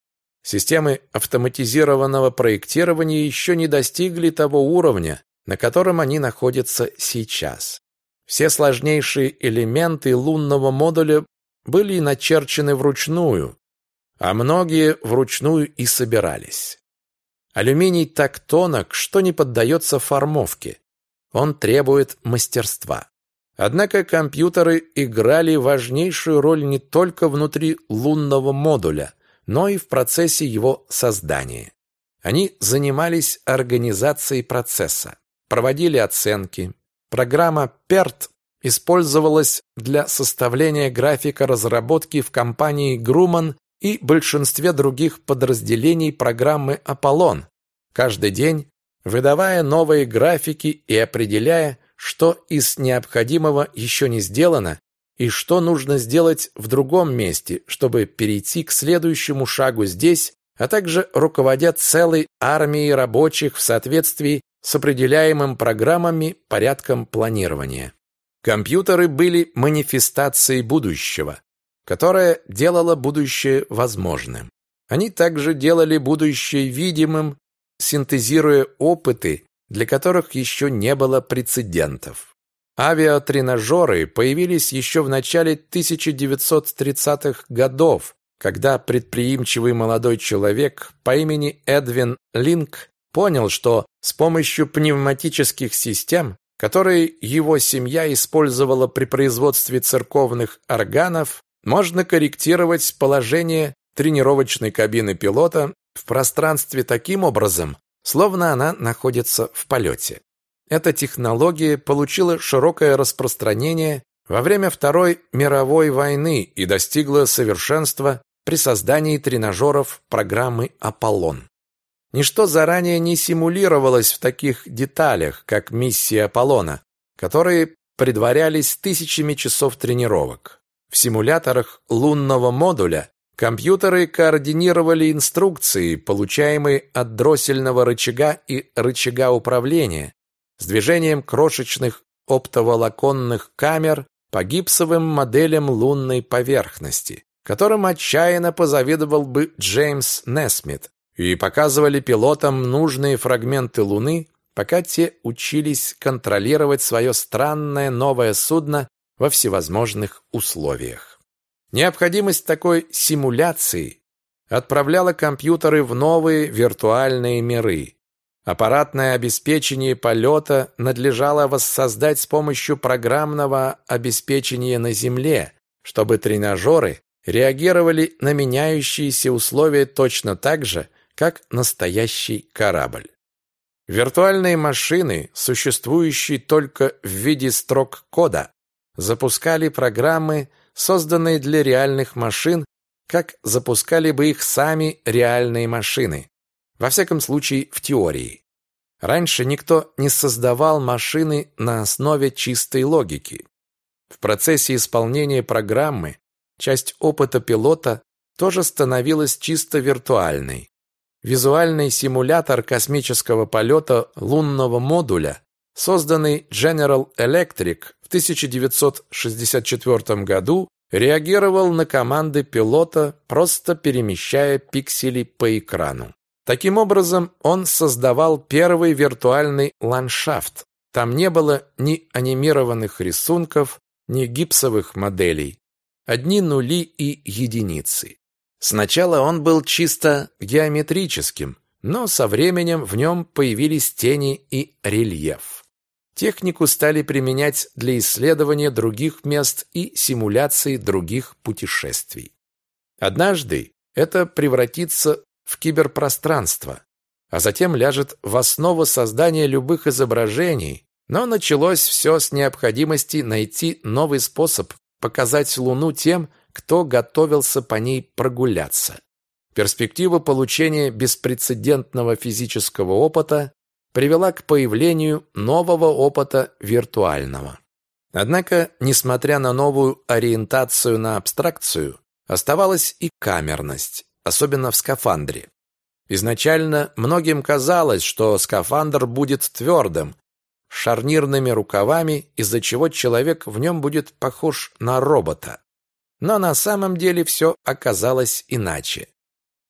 Системы автоматизированного проектирования еще не достигли того уровня, на котором они находятся сейчас. Все сложнейшие элементы лунного модуля были начерчены вручную, а многие вручную и собирались. Алюминий так тонок, что не поддается формовке. Он требует мастерства. Однако компьютеры играли важнейшую роль не только внутри лунного модуля, но и в процессе его создания. Они занимались организацией процесса, проводили оценки. Программа PERT использовалась для составления графика разработки в компании Grumman и большинстве других подразделений программы «Аполлон», каждый день выдавая новые графики и определяя, что из необходимого еще не сделано и что нужно сделать в другом месте, чтобы перейти к следующему шагу здесь, а также руководят целой армией рабочих в соответствии с определяемым программами порядком планирования. Компьютеры были манифестацией будущего, которое делало будущее возможным. Они также делали будущее видимым, синтезируя опыты, для которых еще не было прецедентов. Авиатренажеры появились еще в начале 1930-х годов, когда предприимчивый молодой человек по имени Эдвин Линк понял, что с помощью пневматических систем, которые его семья использовала при производстве церковных органов, можно корректировать положение тренировочной кабины пилота в пространстве таким образом, словно она находится в полете. Эта технология получила широкое распространение во время Второй мировой войны и достигла совершенства при создании тренажеров программы «Аполлон». Ничто заранее не симулировалось в таких деталях, как миссия Аполлона, которые предварялись тысячами часов тренировок. В симуляторах лунного модуля компьютеры координировали инструкции, получаемые от дроссельного рычага и рычага управления, с движением крошечных оптоволоконных камер по гипсовым моделям лунной поверхности, которым отчаянно позавидовал бы Джеймс Несмит, и показывали пилотам нужные фрагменты Луны, пока те учились контролировать свое странное новое судно во всевозможных условиях. Необходимость такой симуляции отправляла компьютеры в новые виртуальные миры. Аппаратное обеспечение полета надлежало воссоздать с помощью программного обеспечения на Земле, чтобы тренажеры реагировали на меняющиеся условия точно так же, как настоящий корабль. Виртуальные машины, существующие только в виде строк кода, запускали программы, созданные для реальных машин, как запускали бы их сами реальные машины. Во всяком случае, в теории. Раньше никто не создавал машины на основе чистой логики. В процессе исполнения программы часть опыта пилота тоже становилась чисто виртуальной. Визуальный симулятор космического полета лунного модуля, созданный General Electric в 1964 году, реагировал на команды пилота, просто перемещая пиксели по экрану. Таким образом, он создавал первый виртуальный ландшафт. Там не было ни анимированных рисунков, ни гипсовых моделей. Одни нули и единицы. Сначала он был чисто геометрическим, но со временем в нем появились тени и рельеф. Технику стали применять для исследования других мест и симуляции других путешествий. Однажды это превратится в киберпространство, а затем ляжет в основу создания любых изображений, но началось все с необходимости найти новый способ показать Луну тем, кто готовился по ней прогуляться. Перспектива получения беспрецедентного физического опыта привела к появлению нового опыта виртуального. Однако, несмотря на новую ориентацию на абстракцию, оставалась и камерность, особенно в скафандре. Изначально многим казалось, что скафандр будет твердым, с шарнирными рукавами, из-за чего человек в нем будет похож на робота. Но на самом деле все оказалось иначе.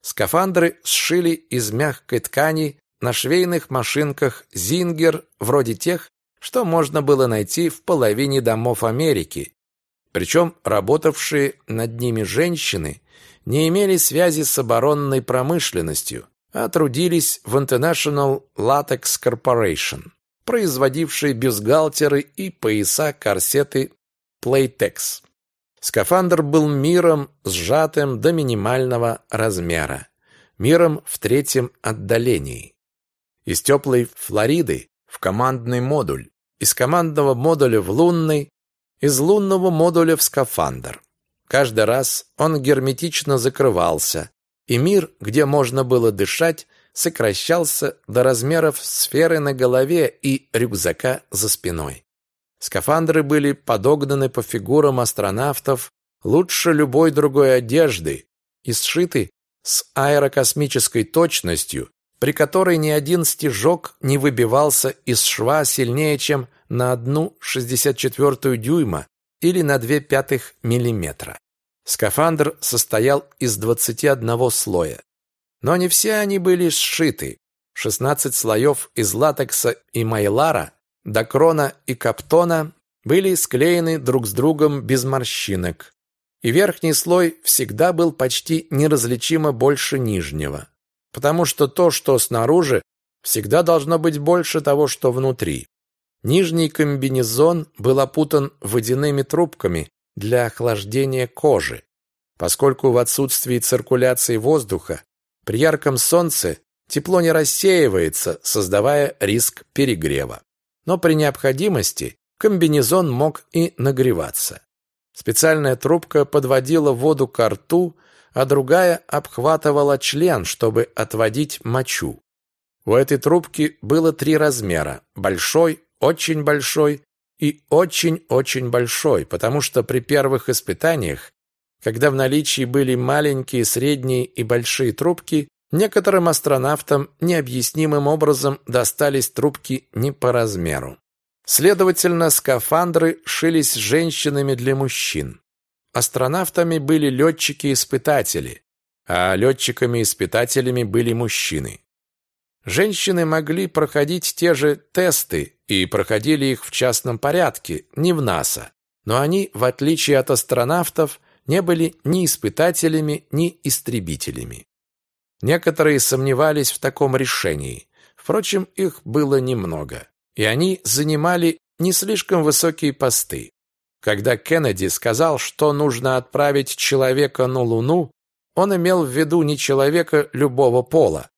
Скафандры сшили из мягкой ткани на швейных машинках «Зингер» вроде тех, что можно было найти в половине домов Америки. Причем работавшие над ними женщины не имели связи с оборонной промышленностью, а трудились в International Latex Corporation, производившей бюстгальтеры и пояса-корсеты Playtex. Скафандр был миром, сжатым до минимального размера, миром в третьем отдалении. Из теплой Флориды в командный модуль, из командного модуля в лунный, из лунного модуля в скафандр. Каждый раз он герметично закрывался, и мир, где можно было дышать, сокращался до размеров сферы на голове и рюкзака за спиной. Скафандры были подогнаны по фигурам астронавтов лучше любой другой одежды и сшиты с аэрокосмической точностью, при которой ни один стежок не выбивался из шва сильнее, чем на одну шестьдесят четвертую дюйма или на две пятых миллиметра. Скафандр состоял из двадцати одного слоя. Но не все они были сшиты. Шестнадцать слоев из латекса и майлара, докрона и каптона были склеены друг с другом без морщинок. И верхний слой всегда был почти неразличимо больше нижнего потому что то, что снаружи, всегда должно быть больше того, что внутри. Нижний комбинезон был опутан водяными трубками для охлаждения кожи, поскольку в отсутствии циркуляции воздуха при ярком солнце тепло не рассеивается, создавая риск перегрева. Но при необходимости комбинезон мог и нагреваться. Специальная трубка подводила воду к рту, а другая обхватывала член, чтобы отводить мочу. У этой трубки было три размера – большой, очень большой и очень-очень большой, потому что при первых испытаниях, когда в наличии были маленькие, средние и большие трубки, некоторым астронавтам необъяснимым образом достались трубки не по размеру. Следовательно, скафандры шились женщинами для мужчин. Астронавтами были летчики-испытатели, а летчиками-испытателями были мужчины. Женщины могли проходить те же тесты и проходили их в частном порядке, не в НАСА. Но они, в отличие от астронавтов, не были ни испытателями, ни истребителями. Некоторые сомневались в таком решении. Впрочем, их было немного. И они занимали не слишком высокие посты. Когда Кеннеди сказал, что нужно отправить человека на Луну, он имел в виду не человека любого пола.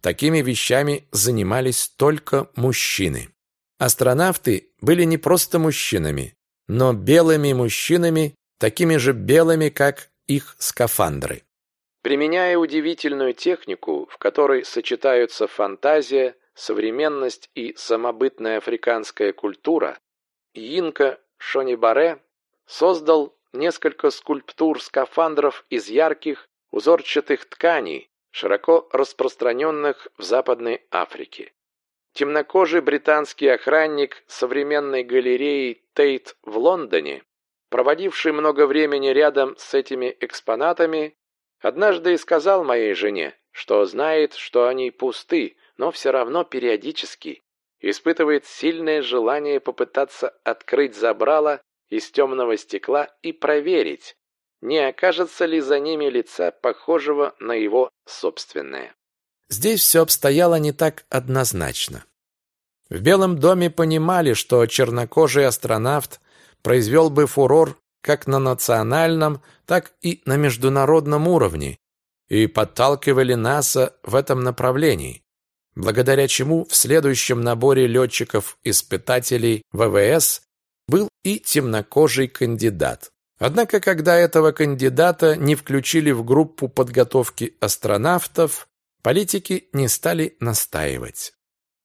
Такими вещами занимались только мужчины. Астронавты были не просто мужчинами, но белыми мужчинами, такими же белыми, как их скафандры. Применяя удивительную технику, в которой сочетаются фантазия, современность и самобытная африканская культура, Йинка Шонибаре создал несколько скульптур скафандров из ярких узорчатых тканей, широко распространенных в Западной Африке. Темнокожий британский охранник современной галереи Тейт в Лондоне, проводивший много времени рядом с этими экспонатами, однажды и сказал моей жене, что знает, что они пусты, но все равно периодически испытывает сильное желание попытаться открыть забрало из темного стекла и проверить, не окажется ли за ними лица, похожего на его собственное. Здесь все обстояло не так однозначно. В Белом доме понимали, что чернокожий астронавт произвел бы фурор как на национальном, так и на международном уровне, и подталкивали НАСА в этом направлении благодаря чему в следующем наборе летчиков-испытателей ВВС был и темнокожий кандидат. Однако, когда этого кандидата не включили в группу подготовки астронавтов, политики не стали настаивать.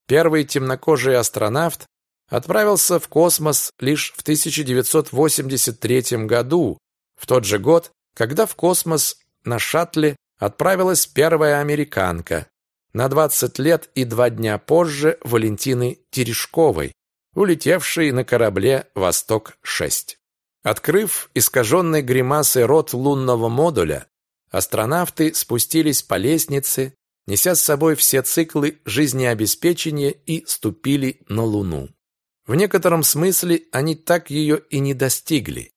Первый темнокожий астронавт отправился в космос лишь в 1983 году, в тот же год, когда в космос на шаттле отправилась первая американка, на 20 лет и два дня позже Валентины Терешковой, улетевшей на корабле «Восток-6». Открыв искаженный гримасой рот лунного модуля, астронавты спустились по лестнице, неся с собой все циклы жизнеобеспечения и ступили на Луну. В некотором смысле они так ее и не достигли.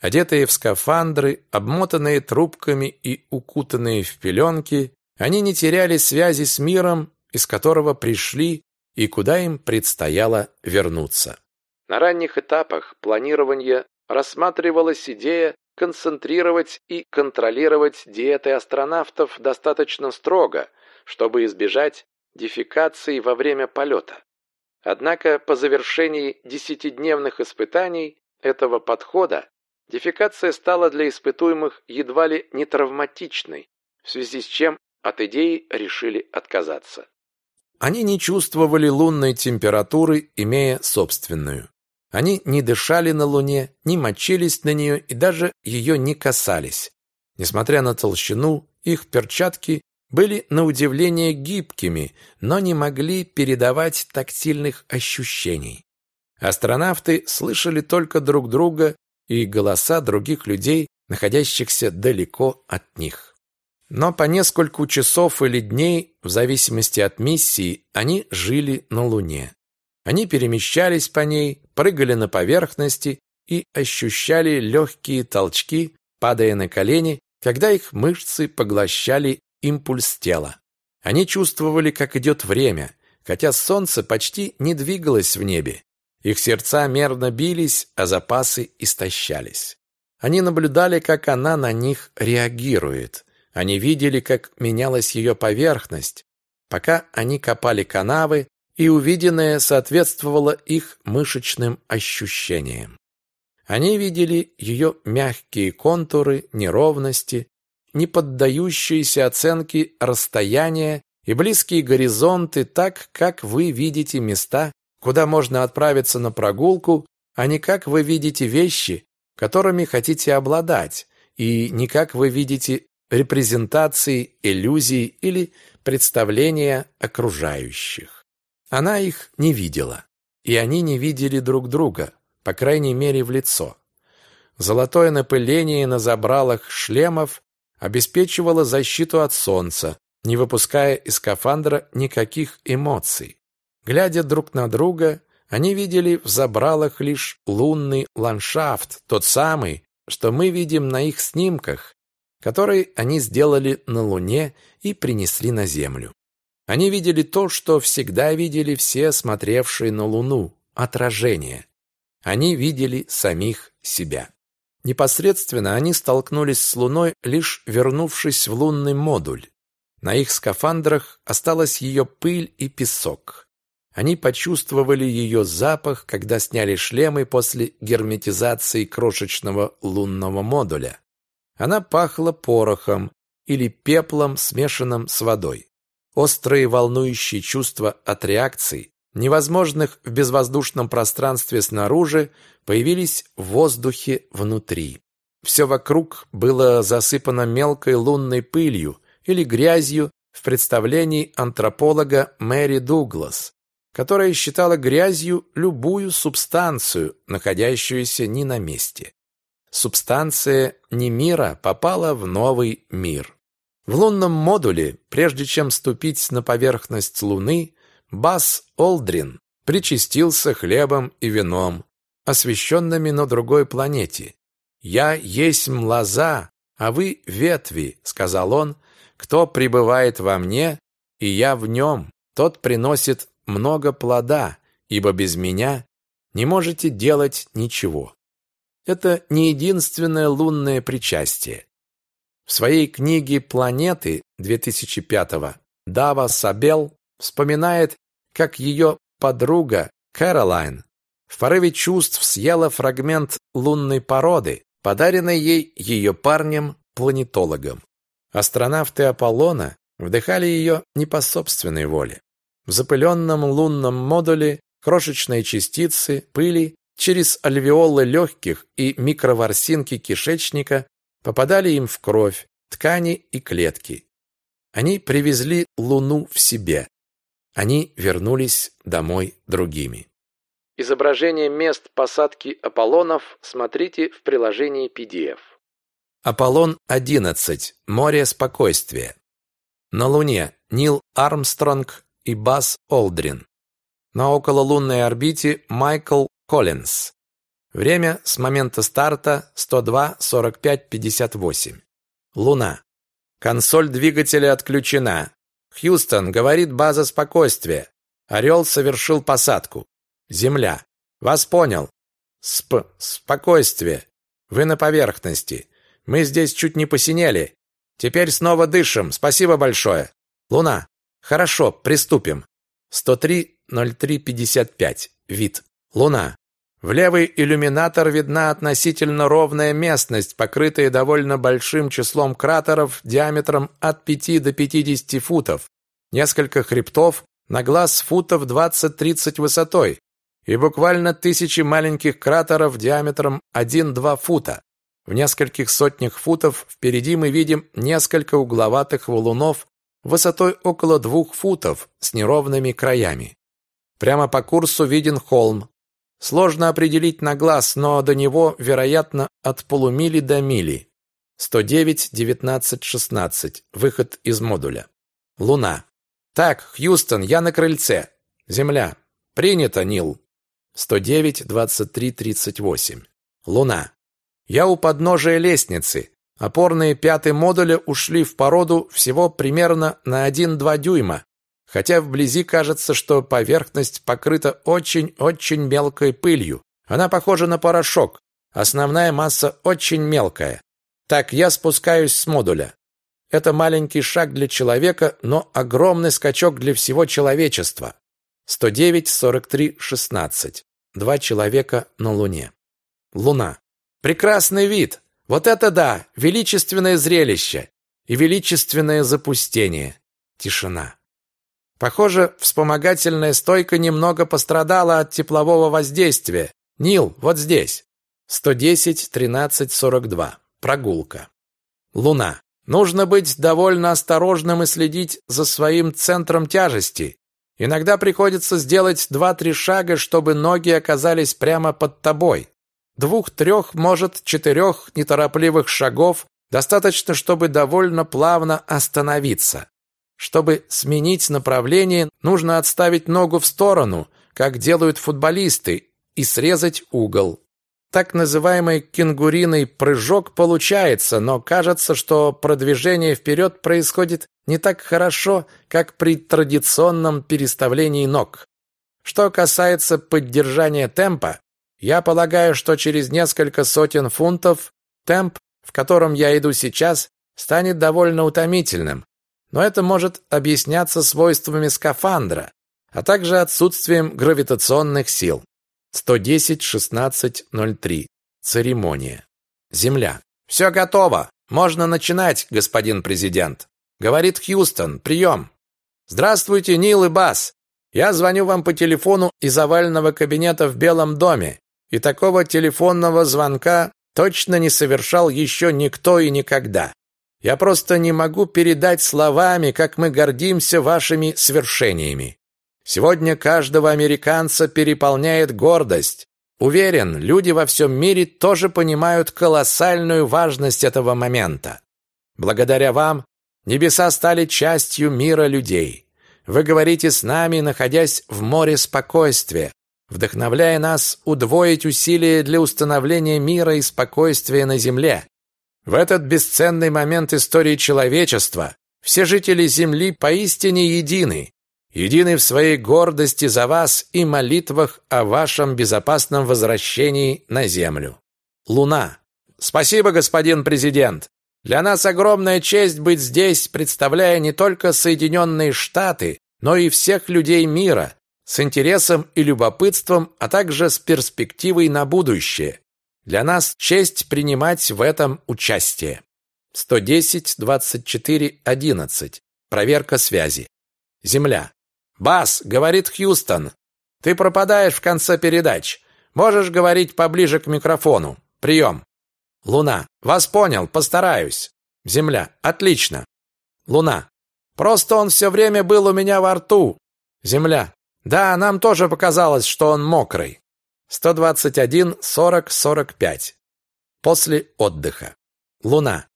Одетые в скафандры, обмотанные трубками и укутанные в пеленки, они не теряли связи с миром, из которого пришли и куда им предстояло вернуться. На ранних этапах планирования рассматривалась идея концентрировать и контролировать диеты астронавтов достаточно строго, чтобы избежать дефекации во время полета. Однако по завершении десятидневных испытаний этого подхода дефекация стала для испытуемых едва ли не травматичной, в связи с чем от идеи решили отказаться. Они не чувствовали лунной температуры, имея собственную. Они не дышали на Луне, не мочились на нее и даже ее не касались. Несмотря на толщину, их перчатки были на удивление гибкими, но не могли передавать тактильных ощущений. Астронавты слышали только друг друга и голоса других людей, находящихся далеко от них. Но по нескольку часов или дней, в зависимости от миссии, они жили на Луне. Они перемещались по ней, прыгали на поверхности и ощущали легкие толчки, падая на колени, когда их мышцы поглощали импульс тела. Они чувствовали, как идет время, хотя солнце почти не двигалось в небе. Их сердца мерно бились, а запасы истощались. Они наблюдали, как она на них реагирует. Они видели, как менялась ее поверхность, пока они копали канавы, и увиденное соответствовало их мышечным ощущениям. Они видели ее мягкие контуры, неровности, не поддающиеся оценке расстояния и близкие горизонты так, как вы видите места, куда можно отправиться на прогулку, а не как вы видите вещи, которыми хотите обладать, и не как вы видите репрезентации, иллюзии или представления окружающих. Она их не видела, и они не видели друг друга, по крайней мере в лицо. Золотое напыление на забралах шлемов обеспечивало защиту от солнца, не выпуская из скафандра никаких эмоций. Глядя друг на друга, они видели в забралах лишь лунный ландшафт, тот самый, что мы видим на их снимках, который они сделали на Луне и принесли на Землю. Они видели то, что всегда видели все смотревшие на Луну отражение. Они видели самих себя. Непосредственно они столкнулись с Луной, лишь вернувшись в лунный модуль. На их скафандрах осталась ее пыль и песок. Они почувствовали ее запах, когда сняли шлемы после герметизации крошечного лунного модуля. Она пахла порохом или пеплом, смешанным с водой. Острые волнующие чувства от реакций, невозможных в безвоздушном пространстве снаружи, появились в воздухе внутри. Все вокруг было засыпано мелкой лунной пылью или грязью в представлении антрополога Мэри Дуглас, которая считала грязью любую субстанцию, находящуюся не на месте. Субстанция не мира попала в новый мир. В лунном модуле, прежде чем ступить на поверхность Луны, Бас Олдрин причастился хлебом и вином, освященными на другой планете. «Я есть лоза, а вы ветви», — сказал он, — «кто пребывает во мне, и я в нем, тот приносит много плода, ибо без меня не можете делать ничего». Это не единственное лунное причастие. В своей книге «Планеты» 2005 Дава Сабел вспоминает, как ее подруга Кэролайн в порыве чувств съела фрагмент лунной породы, подаренный ей ее парнем-планетологом. Астронавты Аполлона вдыхали ее не по собственной воле. В запыленном лунном модуле крошечные частицы пыли через альвеолы легких и микроворсинки кишечника попадали им в кровь, ткани и клетки. Они привезли Луну в себе. Они вернулись домой другими. Изображение мест посадки Аполлонов смотрите в приложении PDF. Аполлон-11. Море спокойствия. На Луне Нил Армстронг и Баз Олдрин. На окололунной орбите Майкл Коллинз. Время с момента старта 102.45.58. Луна. Консоль двигателя отключена. Хьюстон, говорит база спокойствия. Орел совершил посадку. Земля. Вас понял. Сп. Спокойствие. Вы на поверхности. Мы здесь чуть не посинели. Теперь снова дышим. Спасибо большое. Луна. Хорошо, приступим. 103.03.55. Вид. Луна. В левый иллюминатор видна относительно ровная местность, покрытая довольно большим числом кратеров диаметром от 5 до 50 футов. Несколько хребтов на глаз футов 20-30 высотой. и буквально тысячи маленьких кратеров диаметром 1-2 фута. В нескольких сотнях футов впереди мы видим несколько угловатых валунов высотой около двух футов с неровными краями. Прямо по курсу виден холм. Сложно определить на глаз, но до него, вероятно, от полумили до мили. 109, 19, 16. Выход из модуля. Луна. Так, Хьюстон, я на крыльце. Земля. Принято, Нил. 109, 23, 38. Луна. Я у подножия лестницы. Опорные пятые модуля ушли в породу всего примерно на 1-2 дюйма, хотя вблизи кажется, что поверхность покрыта очень-очень мелкой пылью. Она похожа на порошок. Основная масса очень мелкая. Так, я спускаюсь с модуля. Это маленький шаг для человека, но огромный скачок для всего человечества. 109, 43, 16. Два человека на Луне. Луна. Прекрасный вид. Вот это да, величественное зрелище и величественное запустение. Тишина. Похоже, вспомогательная стойка немного пострадала от теплового воздействия. Нил, вот здесь. 110, 13, 42. Прогулка. Луна. Нужно быть довольно осторожным и следить за своим центром тяжести. Иногда приходится сделать два-три шага, чтобы ноги оказались прямо под тобой. Двух-трех, может, четырех неторопливых шагов достаточно, чтобы довольно плавно остановиться. Чтобы сменить направление, нужно отставить ногу в сторону, как делают футболисты, и срезать угол. Так называемый кенгуриный прыжок получается, но кажется, что продвижение вперед происходит не так хорошо, как при традиционном переставлении ног. Что касается поддержания темпа, я полагаю, что через несколько сотен фунтов темп, в котором я иду сейчас, станет довольно утомительным. Но это может объясняться свойствами скафандра, а также отсутствием гравитационных сил. 110-16-03. Церемония. Земля. «Все готово. Можно начинать, господин президент», — говорит Хьюстон. «Прием». «Здравствуйте, Нил и Бас. Я звоню вам по телефону из овального кабинета в Белом доме, и такого телефонного звонка точно не совершал еще никто и никогда. Я просто не могу передать словами, как мы гордимся вашими свершениями. Сегодня каждого американца переполняет гордость. Уверен, люди во всем мире тоже понимают колоссальную важность этого момента. Благодаря вам небеса стали частью мира людей. Вы говорите с нами, находясь в море спокойствия, вдохновляя нас удвоить усилия для установления мира и спокойствия на земле. В этот бесценный момент истории человечества все жители Земли поистине едины, едины в своей гордости за вас и молитвах о вашем безопасном возвращении на Землю. Луна. Спасибо, господин президент. Для нас огромная честь быть здесь, представляя не только Соединенные Штаты, но и всех людей мира, с интересом и любопытством, а также с перспективой на будущее. Для нас честь принимать в этом участие. 110 24 11. Проверка связи. Земля. «Бас», — говорит Хьюстон, — «ты пропадаешь в конце передач. Можешь говорить поближе к микрофону. Прием». Луна. «Вас понял, постараюсь». Земля. «Отлично». Луна. «Просто он все время был у меня во рту». Земля. «Да, нам тоже показалось, что он мокрый». 121, 40, 45. После отдыха. Луна.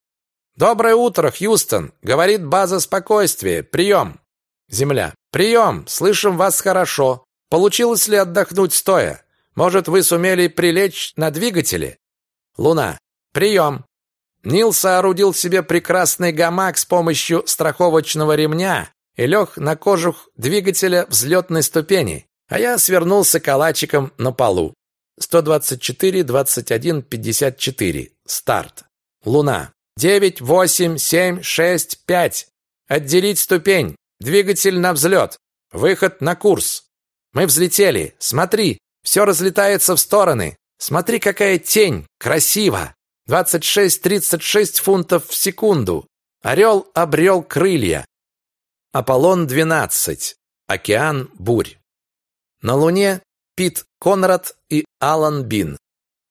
«Доброе утро, Хьюстон!» — говорит база спокойствия. «Прием!» Земля. «Прием! Слышим вас хорошо. Получилось ли отдохнуть стоя? Может, вы сумели прилечь на двигателе?» Луна. «Прием!» Нил соорудил себе прекрасный гамак с помощью страховочного ремня и лег на кожух двигателя взлетной ступени, а я свернулся калачиком на полу. 124, 21, 54. Старт. Луна. 9, 8, 7, 6, 5. Отделить ступень. Двигатель на взлет. Выход на курс. Мы взлетели. Смотри, все разлетается в стороны. Смотри, какая тень. Красиво. 26-36 фунтов в секунду. Орел обрел крылья. Аполлон-12. Океан бурь. На Луне Пит Конрад и Алан Бин.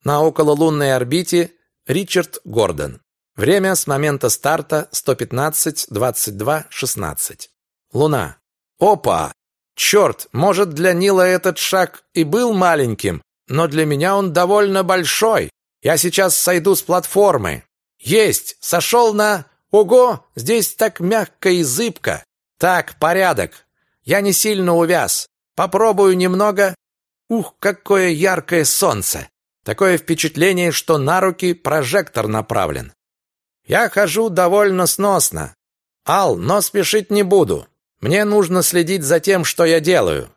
На окололунной орбите Ричард Гордон. Время с момента старта 115-22-16. Луна. Опа! Черт, может, для Нила этот шаг и был маленьким, но для меня он довольно большой. Я сейчас сойду с платформы. Есть, сошел на... Ого, здесь так мягко и зыбко. Так, порядок. Я не сильно увяз. Попробую немного. Ух, какое яркое солнце. Такое впечатление, что на руки прожектор направлен. Я хожу довольно сносно. Ал, но спешить не буду. Мне нужно следить за тем, что я делаю.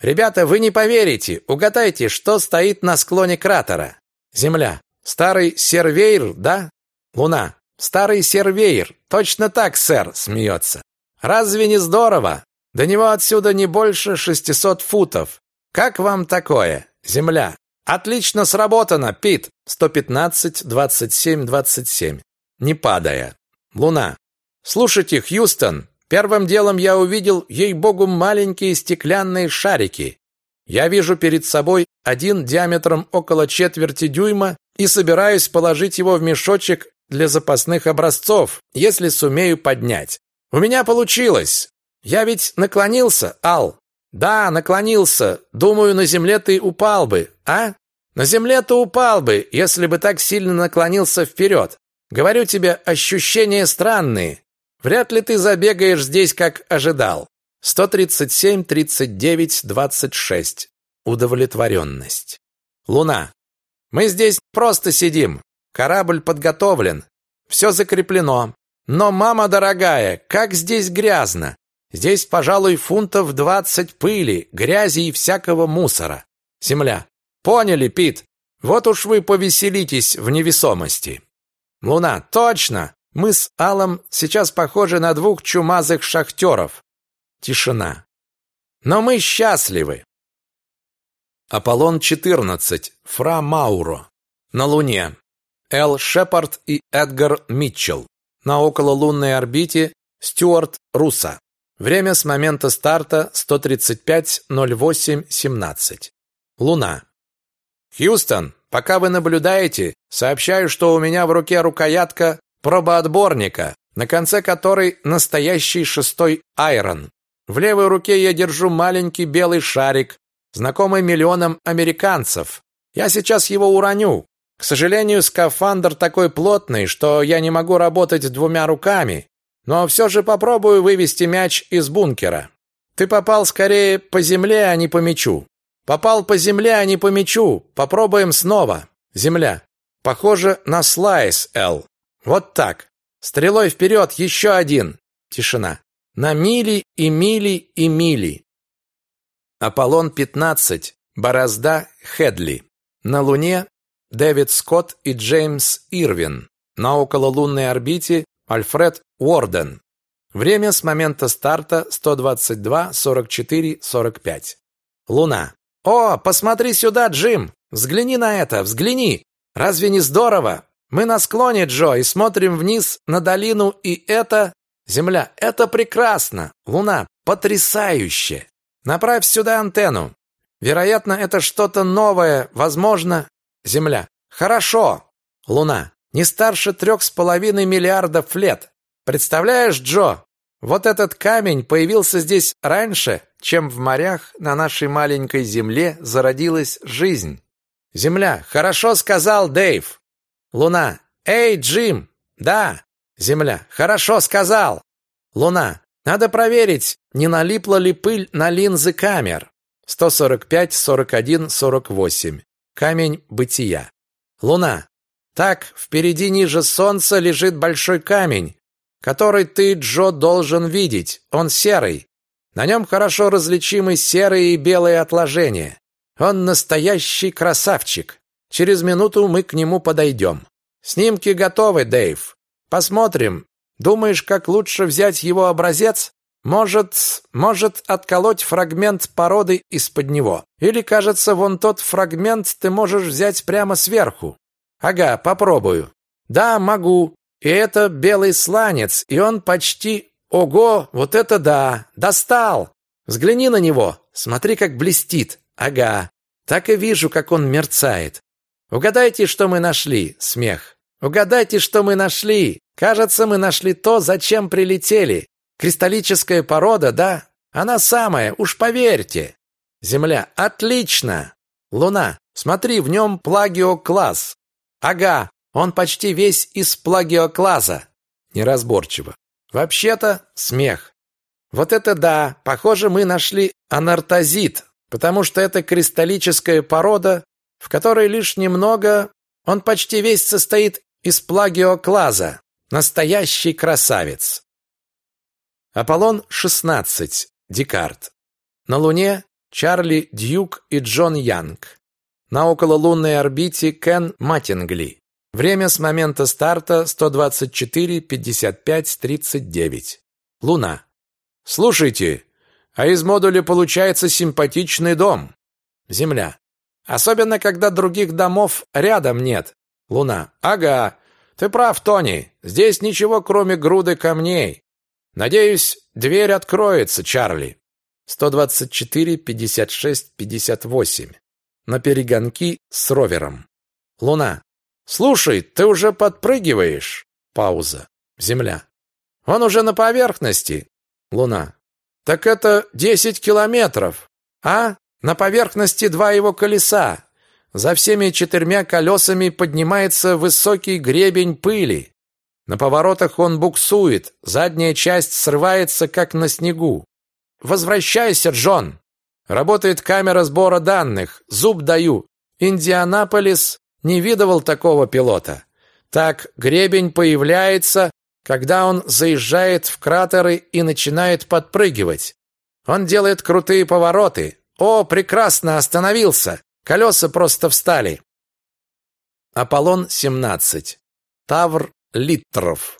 Ребята, вы не поверите. Угадайте, что стоит на склоне кратера. Земля. Старый сервейр, да? Луна. Старый сервейр. Точно так, сэр, смеется. Разве не здорово? До него отсюда не больше 600 футов. Как вам такое? Земля. Отлично сработано, Пит. 115, 27, 27. Не падая. Луна. Слушайте, Хьюстон, первым делом я увидел, ей-богу, маленькие стеклянные шарики. Я вижу перед собой один диаметром около четверти дюйма и собираюсь положить его в мешочек для запасных образцов, если сумею поднять. У меня получилось. Я ведь наклонился, Ал. Да, наклонился. Думаю, на земле ты упал бы, а? На земле ты упал бы, если бы так сильно наклонился вперед. Говорю тебе, ощущения странные. Вряд ли ты забегаешь здесь, как ожидал. 137, 39, 26. Удовлетворенность. Луна. Мы здесь просто сидим. Корабль подготовлен. Все закреплено. Но, мама дорогая, как здесь грязно. Здесь, пожалуй, фунтов двадцать пыли, грязи и всякого мусора. Земля. Поняли, Пит? Вот уж вы повеселитесь в невесомости. Луна. Точно. Мы с Алом сейчас похожи на двух чумазых шахтеров. Тишина. Но мы счастливы. Аполлон 14. Фра Мауро. На Луне. Эл Шепард и Эдгар Митчелл. На окололунной орбите Стюарт Руса. Время с момента старта 135.08.17. Луна. Хьюстон, пока вы наблюдаете, сообщаю, что у меня в руке рукоятка пробоотборника, на конце которой настоящий шестой айрон. В левой руке я держу маленький белый шарик, знакомый миллионам американцев. Я сейчас его уроню. К сожалению, скафандр такой плотный, что я не могу работать двумя руками, но все же попробую вывести мяч из бункера. Ты попал скорее по земле, а не по мячу. Попал по земле, а не по мячу. Попробуем снова. Земля. Похоже на слайс, Эл. Вот так. Стрелой вперед, еще один. Тишина. На мили и мили и мили. Аполлон 15. Борозда Хедли. На Луне Дэвид Скотт и Джеймс Ирвин. На окололунной орбите Альфред Уорден. Время с момента старта 122 44 45. Луна. О, посмотри сюда, Джим. Взгляни на это, взгляни. Разве не здорово? Мы на склоне, Джо, и смотрим вниз на долину, и это Земля. Это прекрасно. Луна потрясающе. Направь сюда антенну. Вероятно, это что-то новое, возможно, Земля. Хорошо. Луна. Не старше трех с половиной миллиардов лет. Представляешь, Джо, вот этот камень появился здесь раньше, чем в морях на нашей маленькой земле зародилась жизнь. Земля. Хорошо сказал Дэйв. Луна. Эй, Джим. Да. Земля. Хорошо сказал. Луна. Надо проверить, не налипла ли пыль на линзы камер. 145, 41, 48. Камень бытия. Луна. Так, впереди ниже солнца лежит большой камень, который ты, Джо, должен видеть. Он серый. На нем хорошо различимы серые и белые отложения. Он настоящий красавчик. Через минуту мы к нему подойдем. Снимки готовы, Дэйв. Посмотрим. Думаешь, как лучше взять его образец? Может, может отколоть фрагмент породы из-под него. Или, кажется, вон тот фрагмент ты можешь взять прямо сверху. Ага, попробую. Да, могу. И это белый сланец, и он почти... Ого, вот это да! Достал! Взгляни на него. Смотри, как блестит. Ага. Так и вижу, как он мерцает. Угадайте, что мы нашли? Смех. Угадайте, что мы нашли? Кажется, мы нашли то, зачем прилетели. Кристаллическая порода, да? Она самая, уж поверьте. Земля. Отлично. Луна. Смотри, в нем плагиокласс. Ага, он почти весь из плагиоклаза. Неразборчиво. Вообще-то смех. Вот это да, похоже, мы нашли анартозит, потому что это кристаллическая порода, в которой лишь немного, он почти весь состоит из плагиоклаза. Настоящий красавец. Аполлон 16. Декарт. На Луне Чарли Дьюк и Джон Янг. На окололунной орбите Кен Маттингли. Время с момента старта 124.55.39. Луна. Слушайте, а из модуля получается симпатичный дом. Земля. Особенно, когда других домов рядом нет. Луна. Ага. Ты прав, Тони. Здесь ничего, кроме груды камней. Надеюсь, дверь откроется, Чарли. 124, 56, 58. На перегонки с ровером. Луна. Слушай, ты уже подпрыгиваешь. Пауза. Земля. Он уже на поверхности. Луна. Так это 10 километров. А? На поверхности два его колеса. За всеми четырьмя колесами поднимается высокий гребень пыли. На поворотах он буксует, задняя часть срывается, как на снегу. «Возвращайся, Джон!» Работает камера сбора данных. Зуб даю. Индианаполис не видывал такого пилота. Так гребень появляется, когда он заезжает в кратеры и начинает подпрыгивать. Он делает крутые повороты. О, прекрасно, остановился. Колеса просто встали. Аполлон 17. Тавр Литтров.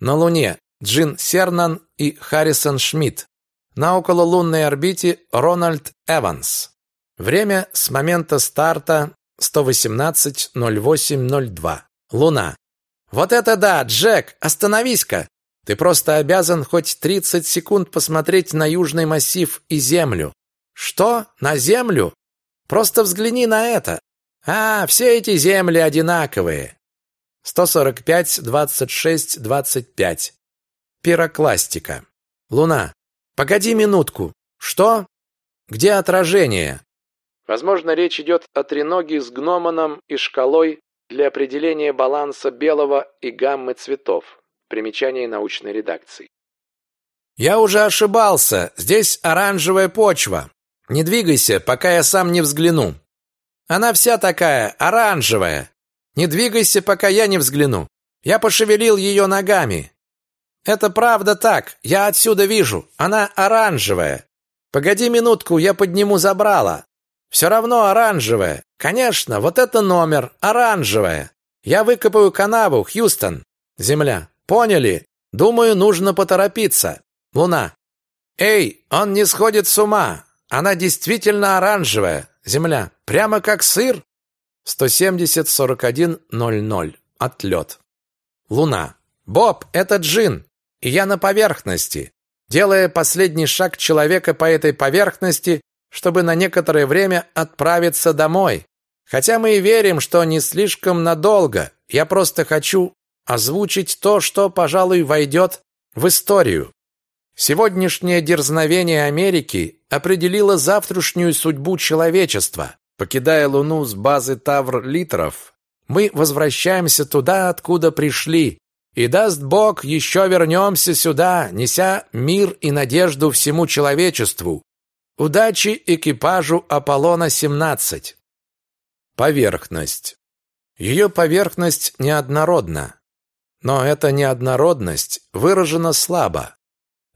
На Луне Джин Сернан и Харрисон Шмидт. На окололунной орбите Рональд Эванс. Время с момента старта 118.08.02. Луна. Вот это да, Джек, остановись-ка. Ты просто обязан хоть 30 секунд посмотреть на южный массив и Землю. Что? На Землю? Просто взгляни на это. А, все эти земли одинаковые. 145, 26, 25. Пирокластика. Луна. Погоди минутку. Что? Где отражение? Возможно, речь идет о треноге с гномоном и шкалой для определения баланса белого и гаммы цветов. Примечание научной редакции. Я уже ошибался. Здесь оранжевая почва. Не двигайся, пока я сам не взгляну. Она вся такая оранжевая. Не двигайся, пока я не взгляну. Я пошевелил ее ногами. Это правда так. Я отсюда вижу. Она оранжевая. Погоди минутку, я подниму забрала. Все равно оранжевая. Конечно, вот это номер. Оранжевая. Я выкопаю канаву, Хьюстон. Земля. Поняли? Думаю, нужно поторопиться. Луна. Эй, он не сходит с ума. Она действительно оранжевая. Земля. Прямо как сыр. 170-41-00. Отлет. Луна. Боб, это Джин. И я на поверхности, делая последний шаг человека по этой поверхности, чтобы на некоторое время отправиться домой. Хотя мы и верим, что не слишком надолго. Я просто хочу озвучить то, что, пожалуй, войдет в историю. Сегодняшнее дерзновение Америки определило завтрашнюю судьбу человечества. Покидая Луну с базы Тавр-Литров, мы возвращаемся туда, откуда пришли, и даст Бог, еще вернемся сюда, неся мир и надежду всему человечеству. Удачи экипажу Аполлона-17. Поверхность. Ее поверхность неоднородна, но эта неоднородность выражена слабо.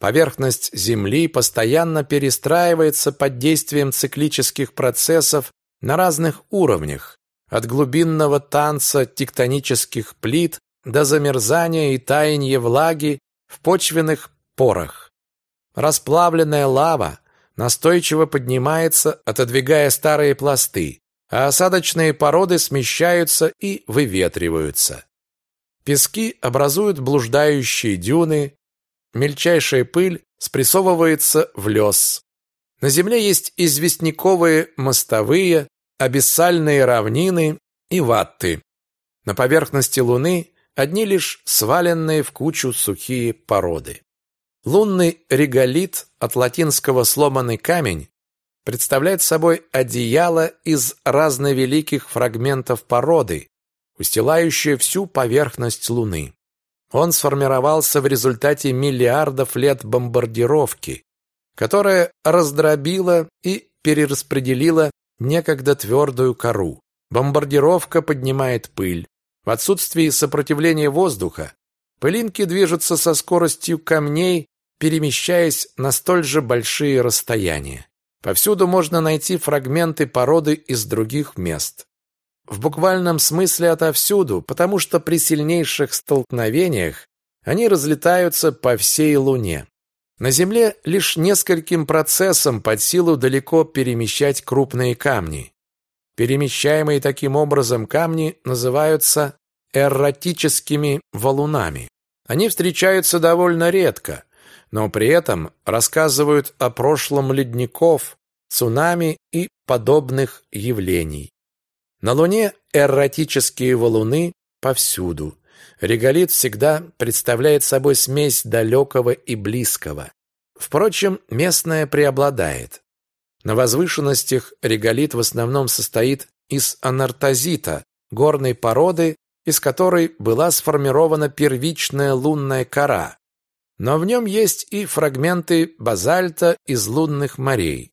Поверхность Земли постоянно перестраивается под действием циклических процессов на разных уровнях, от глубинного танца тектонических плит до замерзания и таяния влаги в почвенных порах. Расплавленная лава настойчиво поднимается, отодвигая старые пласты, а осадочные породы смещаются и выветриваются. Пески образуют блуждающие дюны, мельчайшая пыль спрессовывается в лес. На Земле есть известняковые мостовые, абиссальные равнины и ватты. На поверхности Луны одни лишь сваленные в кучу сухие породы. Лунный реголит от латинского сломанный камень представляет собой одеяло из разновеликих фрагментов породы, устилающее всю поверхность Луны. Он сформировался в результате миллиардов лет бомбардировки, которая раздробила и перераспределила некогда твердую кору. Бомбардировка поднимает пыль. В отсутствии сопротивления воздуха пылинки движутся со скоростью камней, перемещаясь на столь же большие расстояния. Повсюду можно найти фрагменты породы из других мест. В буквальном смысле отовсюду, потому что при сильнейших столкновениях они разлетаются по всей Луне. На Земле лишь нескольким процессам под силу далеко перемещать крупные камни. Перемещаемые таким образом камни называются эрратическими валунами. Они встречаются довольно редко, но при этом рассказывают о прошлом ледников, цунами и подобных явлений. На Луне эрратические валуны повсюду. Реголит всегда представляет собой смесь далекого и близкого. Впрочем, местное преобладает. На возвышенностях реголит в основном состоит из анартозита, горной породы, из которой была сформирована первичная лунная кора. Но в нем есть и фрагменты базальта из лунных морей.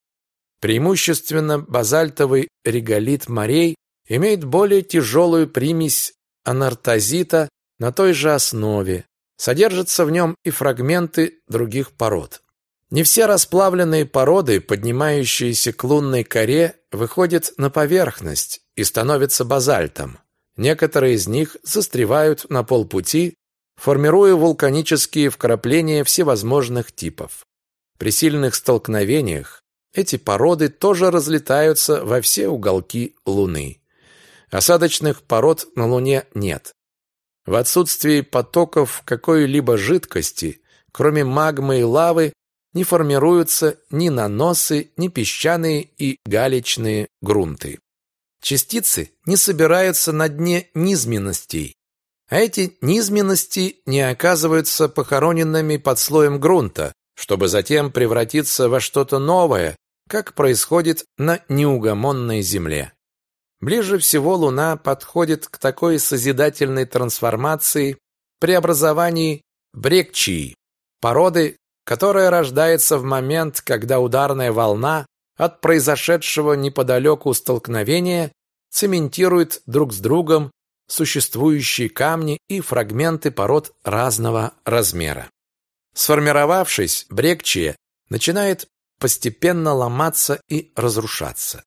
Преимущественно базальтовый реголит морей имеет более тяжелую примесь анартозита на той же основе. Содержатся в нем и фрагменты других пород. Не все расплавленные породы, поднимающиеся к лунной коре, выходят на поверхность и становятся базальтом. Некоторые из них застревают на полпути, формируя вулканические вкрапления всевозможных типов. При сильных столкновениях эти породы тоже разлетаются во все уголки Луны. Осадочных пород на Луне нет. В отсутствии потоков какой-либо жидкости, кроме магмы и лавы, не формируются ни наносы, ни песчаные и галечные грунты. Частицы не собираются на дне низменностей, а эти низменности не оказываются похороненными под слоем грунта, чтобы затем превратиться во что-то новое, как происходит на неугомонной Земле. Ближе всего Луна подходит к такой созидательной трансформации при образовании брекчии, породы, которая рождается в момент, когда ударная волна от произошедшего неподалеку столкновения цементирует друг с другом существующие камни и фрагменты пород разного размера. Сформировавшись, брекчия начинает постепенно ломаться и разрушаться.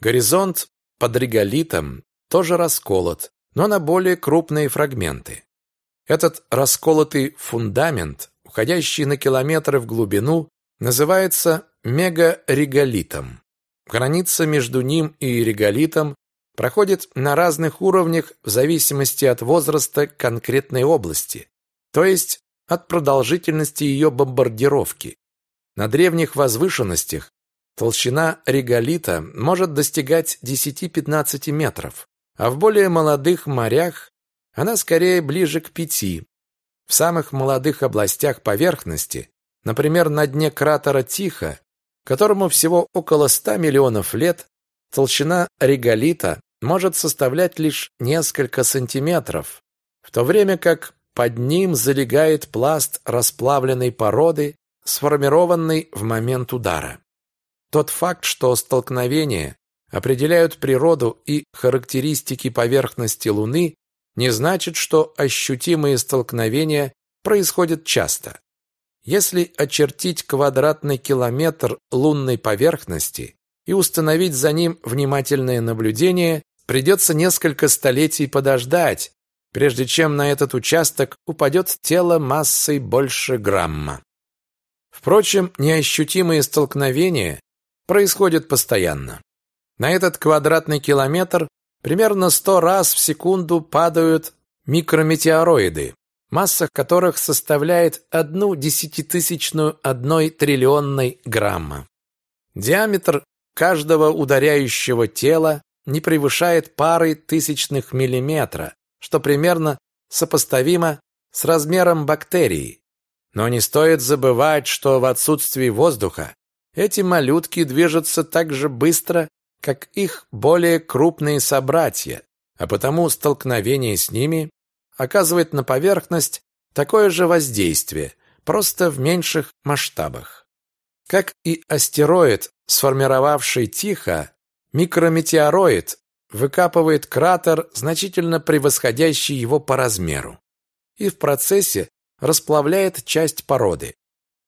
Горизонт под реголитом тоже расколот, но на более крупные фрагменты. Этот расколотый фундамент, уходящий на километры в глубину, называется мегареголитом. Граница между ним и реголитом проходит на разных уровнях в зависимости от возраста конкретной области, то есть от продолжительности ее бомбардировки. На древних возвышенностях Толщина реголита может достигать 10-15 метров, а в более молодых морях она скорее ближе к 5. В самых молодых областях поверхности, например, на дне кратера Тихо, которому всего около 100 миллионов лет, толщина реголита может составлять лишь несколько сантиметров, в то время как под ним залегает пласт расплавленной породы, сформированный в момент удара. Тот факт, что столкновения определяют природу и характеристики поверхности Луны, не значит, что ощутимые столкновения происходят часто. Если очертить квадратный километр лунной поверхности и установить за ним внимательное наблюдение, придется несколько столетий подождать, прежде чем на этот участок упадет тело массой больше грамма. Впрочем, неощутимые столкновения происходит постоянно. На этот квадратный километр примерно 100 раз в секунду падают микрометеороиды, масса которых составляет одну десятитысячную одной триллионной грамма. Диаметр каждого ударяющего тела не превышает пары тысячных миллиметра, что примерно сопоставимо с размером бактерии. Но не стоит забывать, что в отсутствии воздуха эти малютки движутся так же быстро, как их более крупные собратья, а потому столкновение с ними оказывает на поверхность такое же воздействие, просто в меньших масштабах. Как и астероид, сформировавший Тихо, микрометеороид выкапывает кратер, значительно превосходящий его по размеру, и в процессе расплавляет часть породы.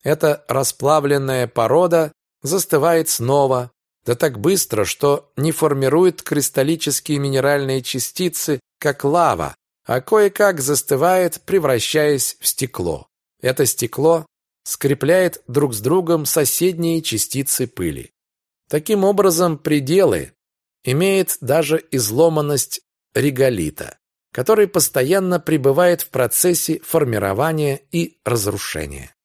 Эта расплавленная порода застывает снова, да так быстро, что не формирует кристаллические минеральные частицы, как лава, а кое-как застывает, превращаясь в стекло. Это стекло скрепляет друг с другом соседние частицы пыли. Таким образом, пределы имеет даже изломанность реголита, который постоянно пребывает в процессе формирования и разрушения.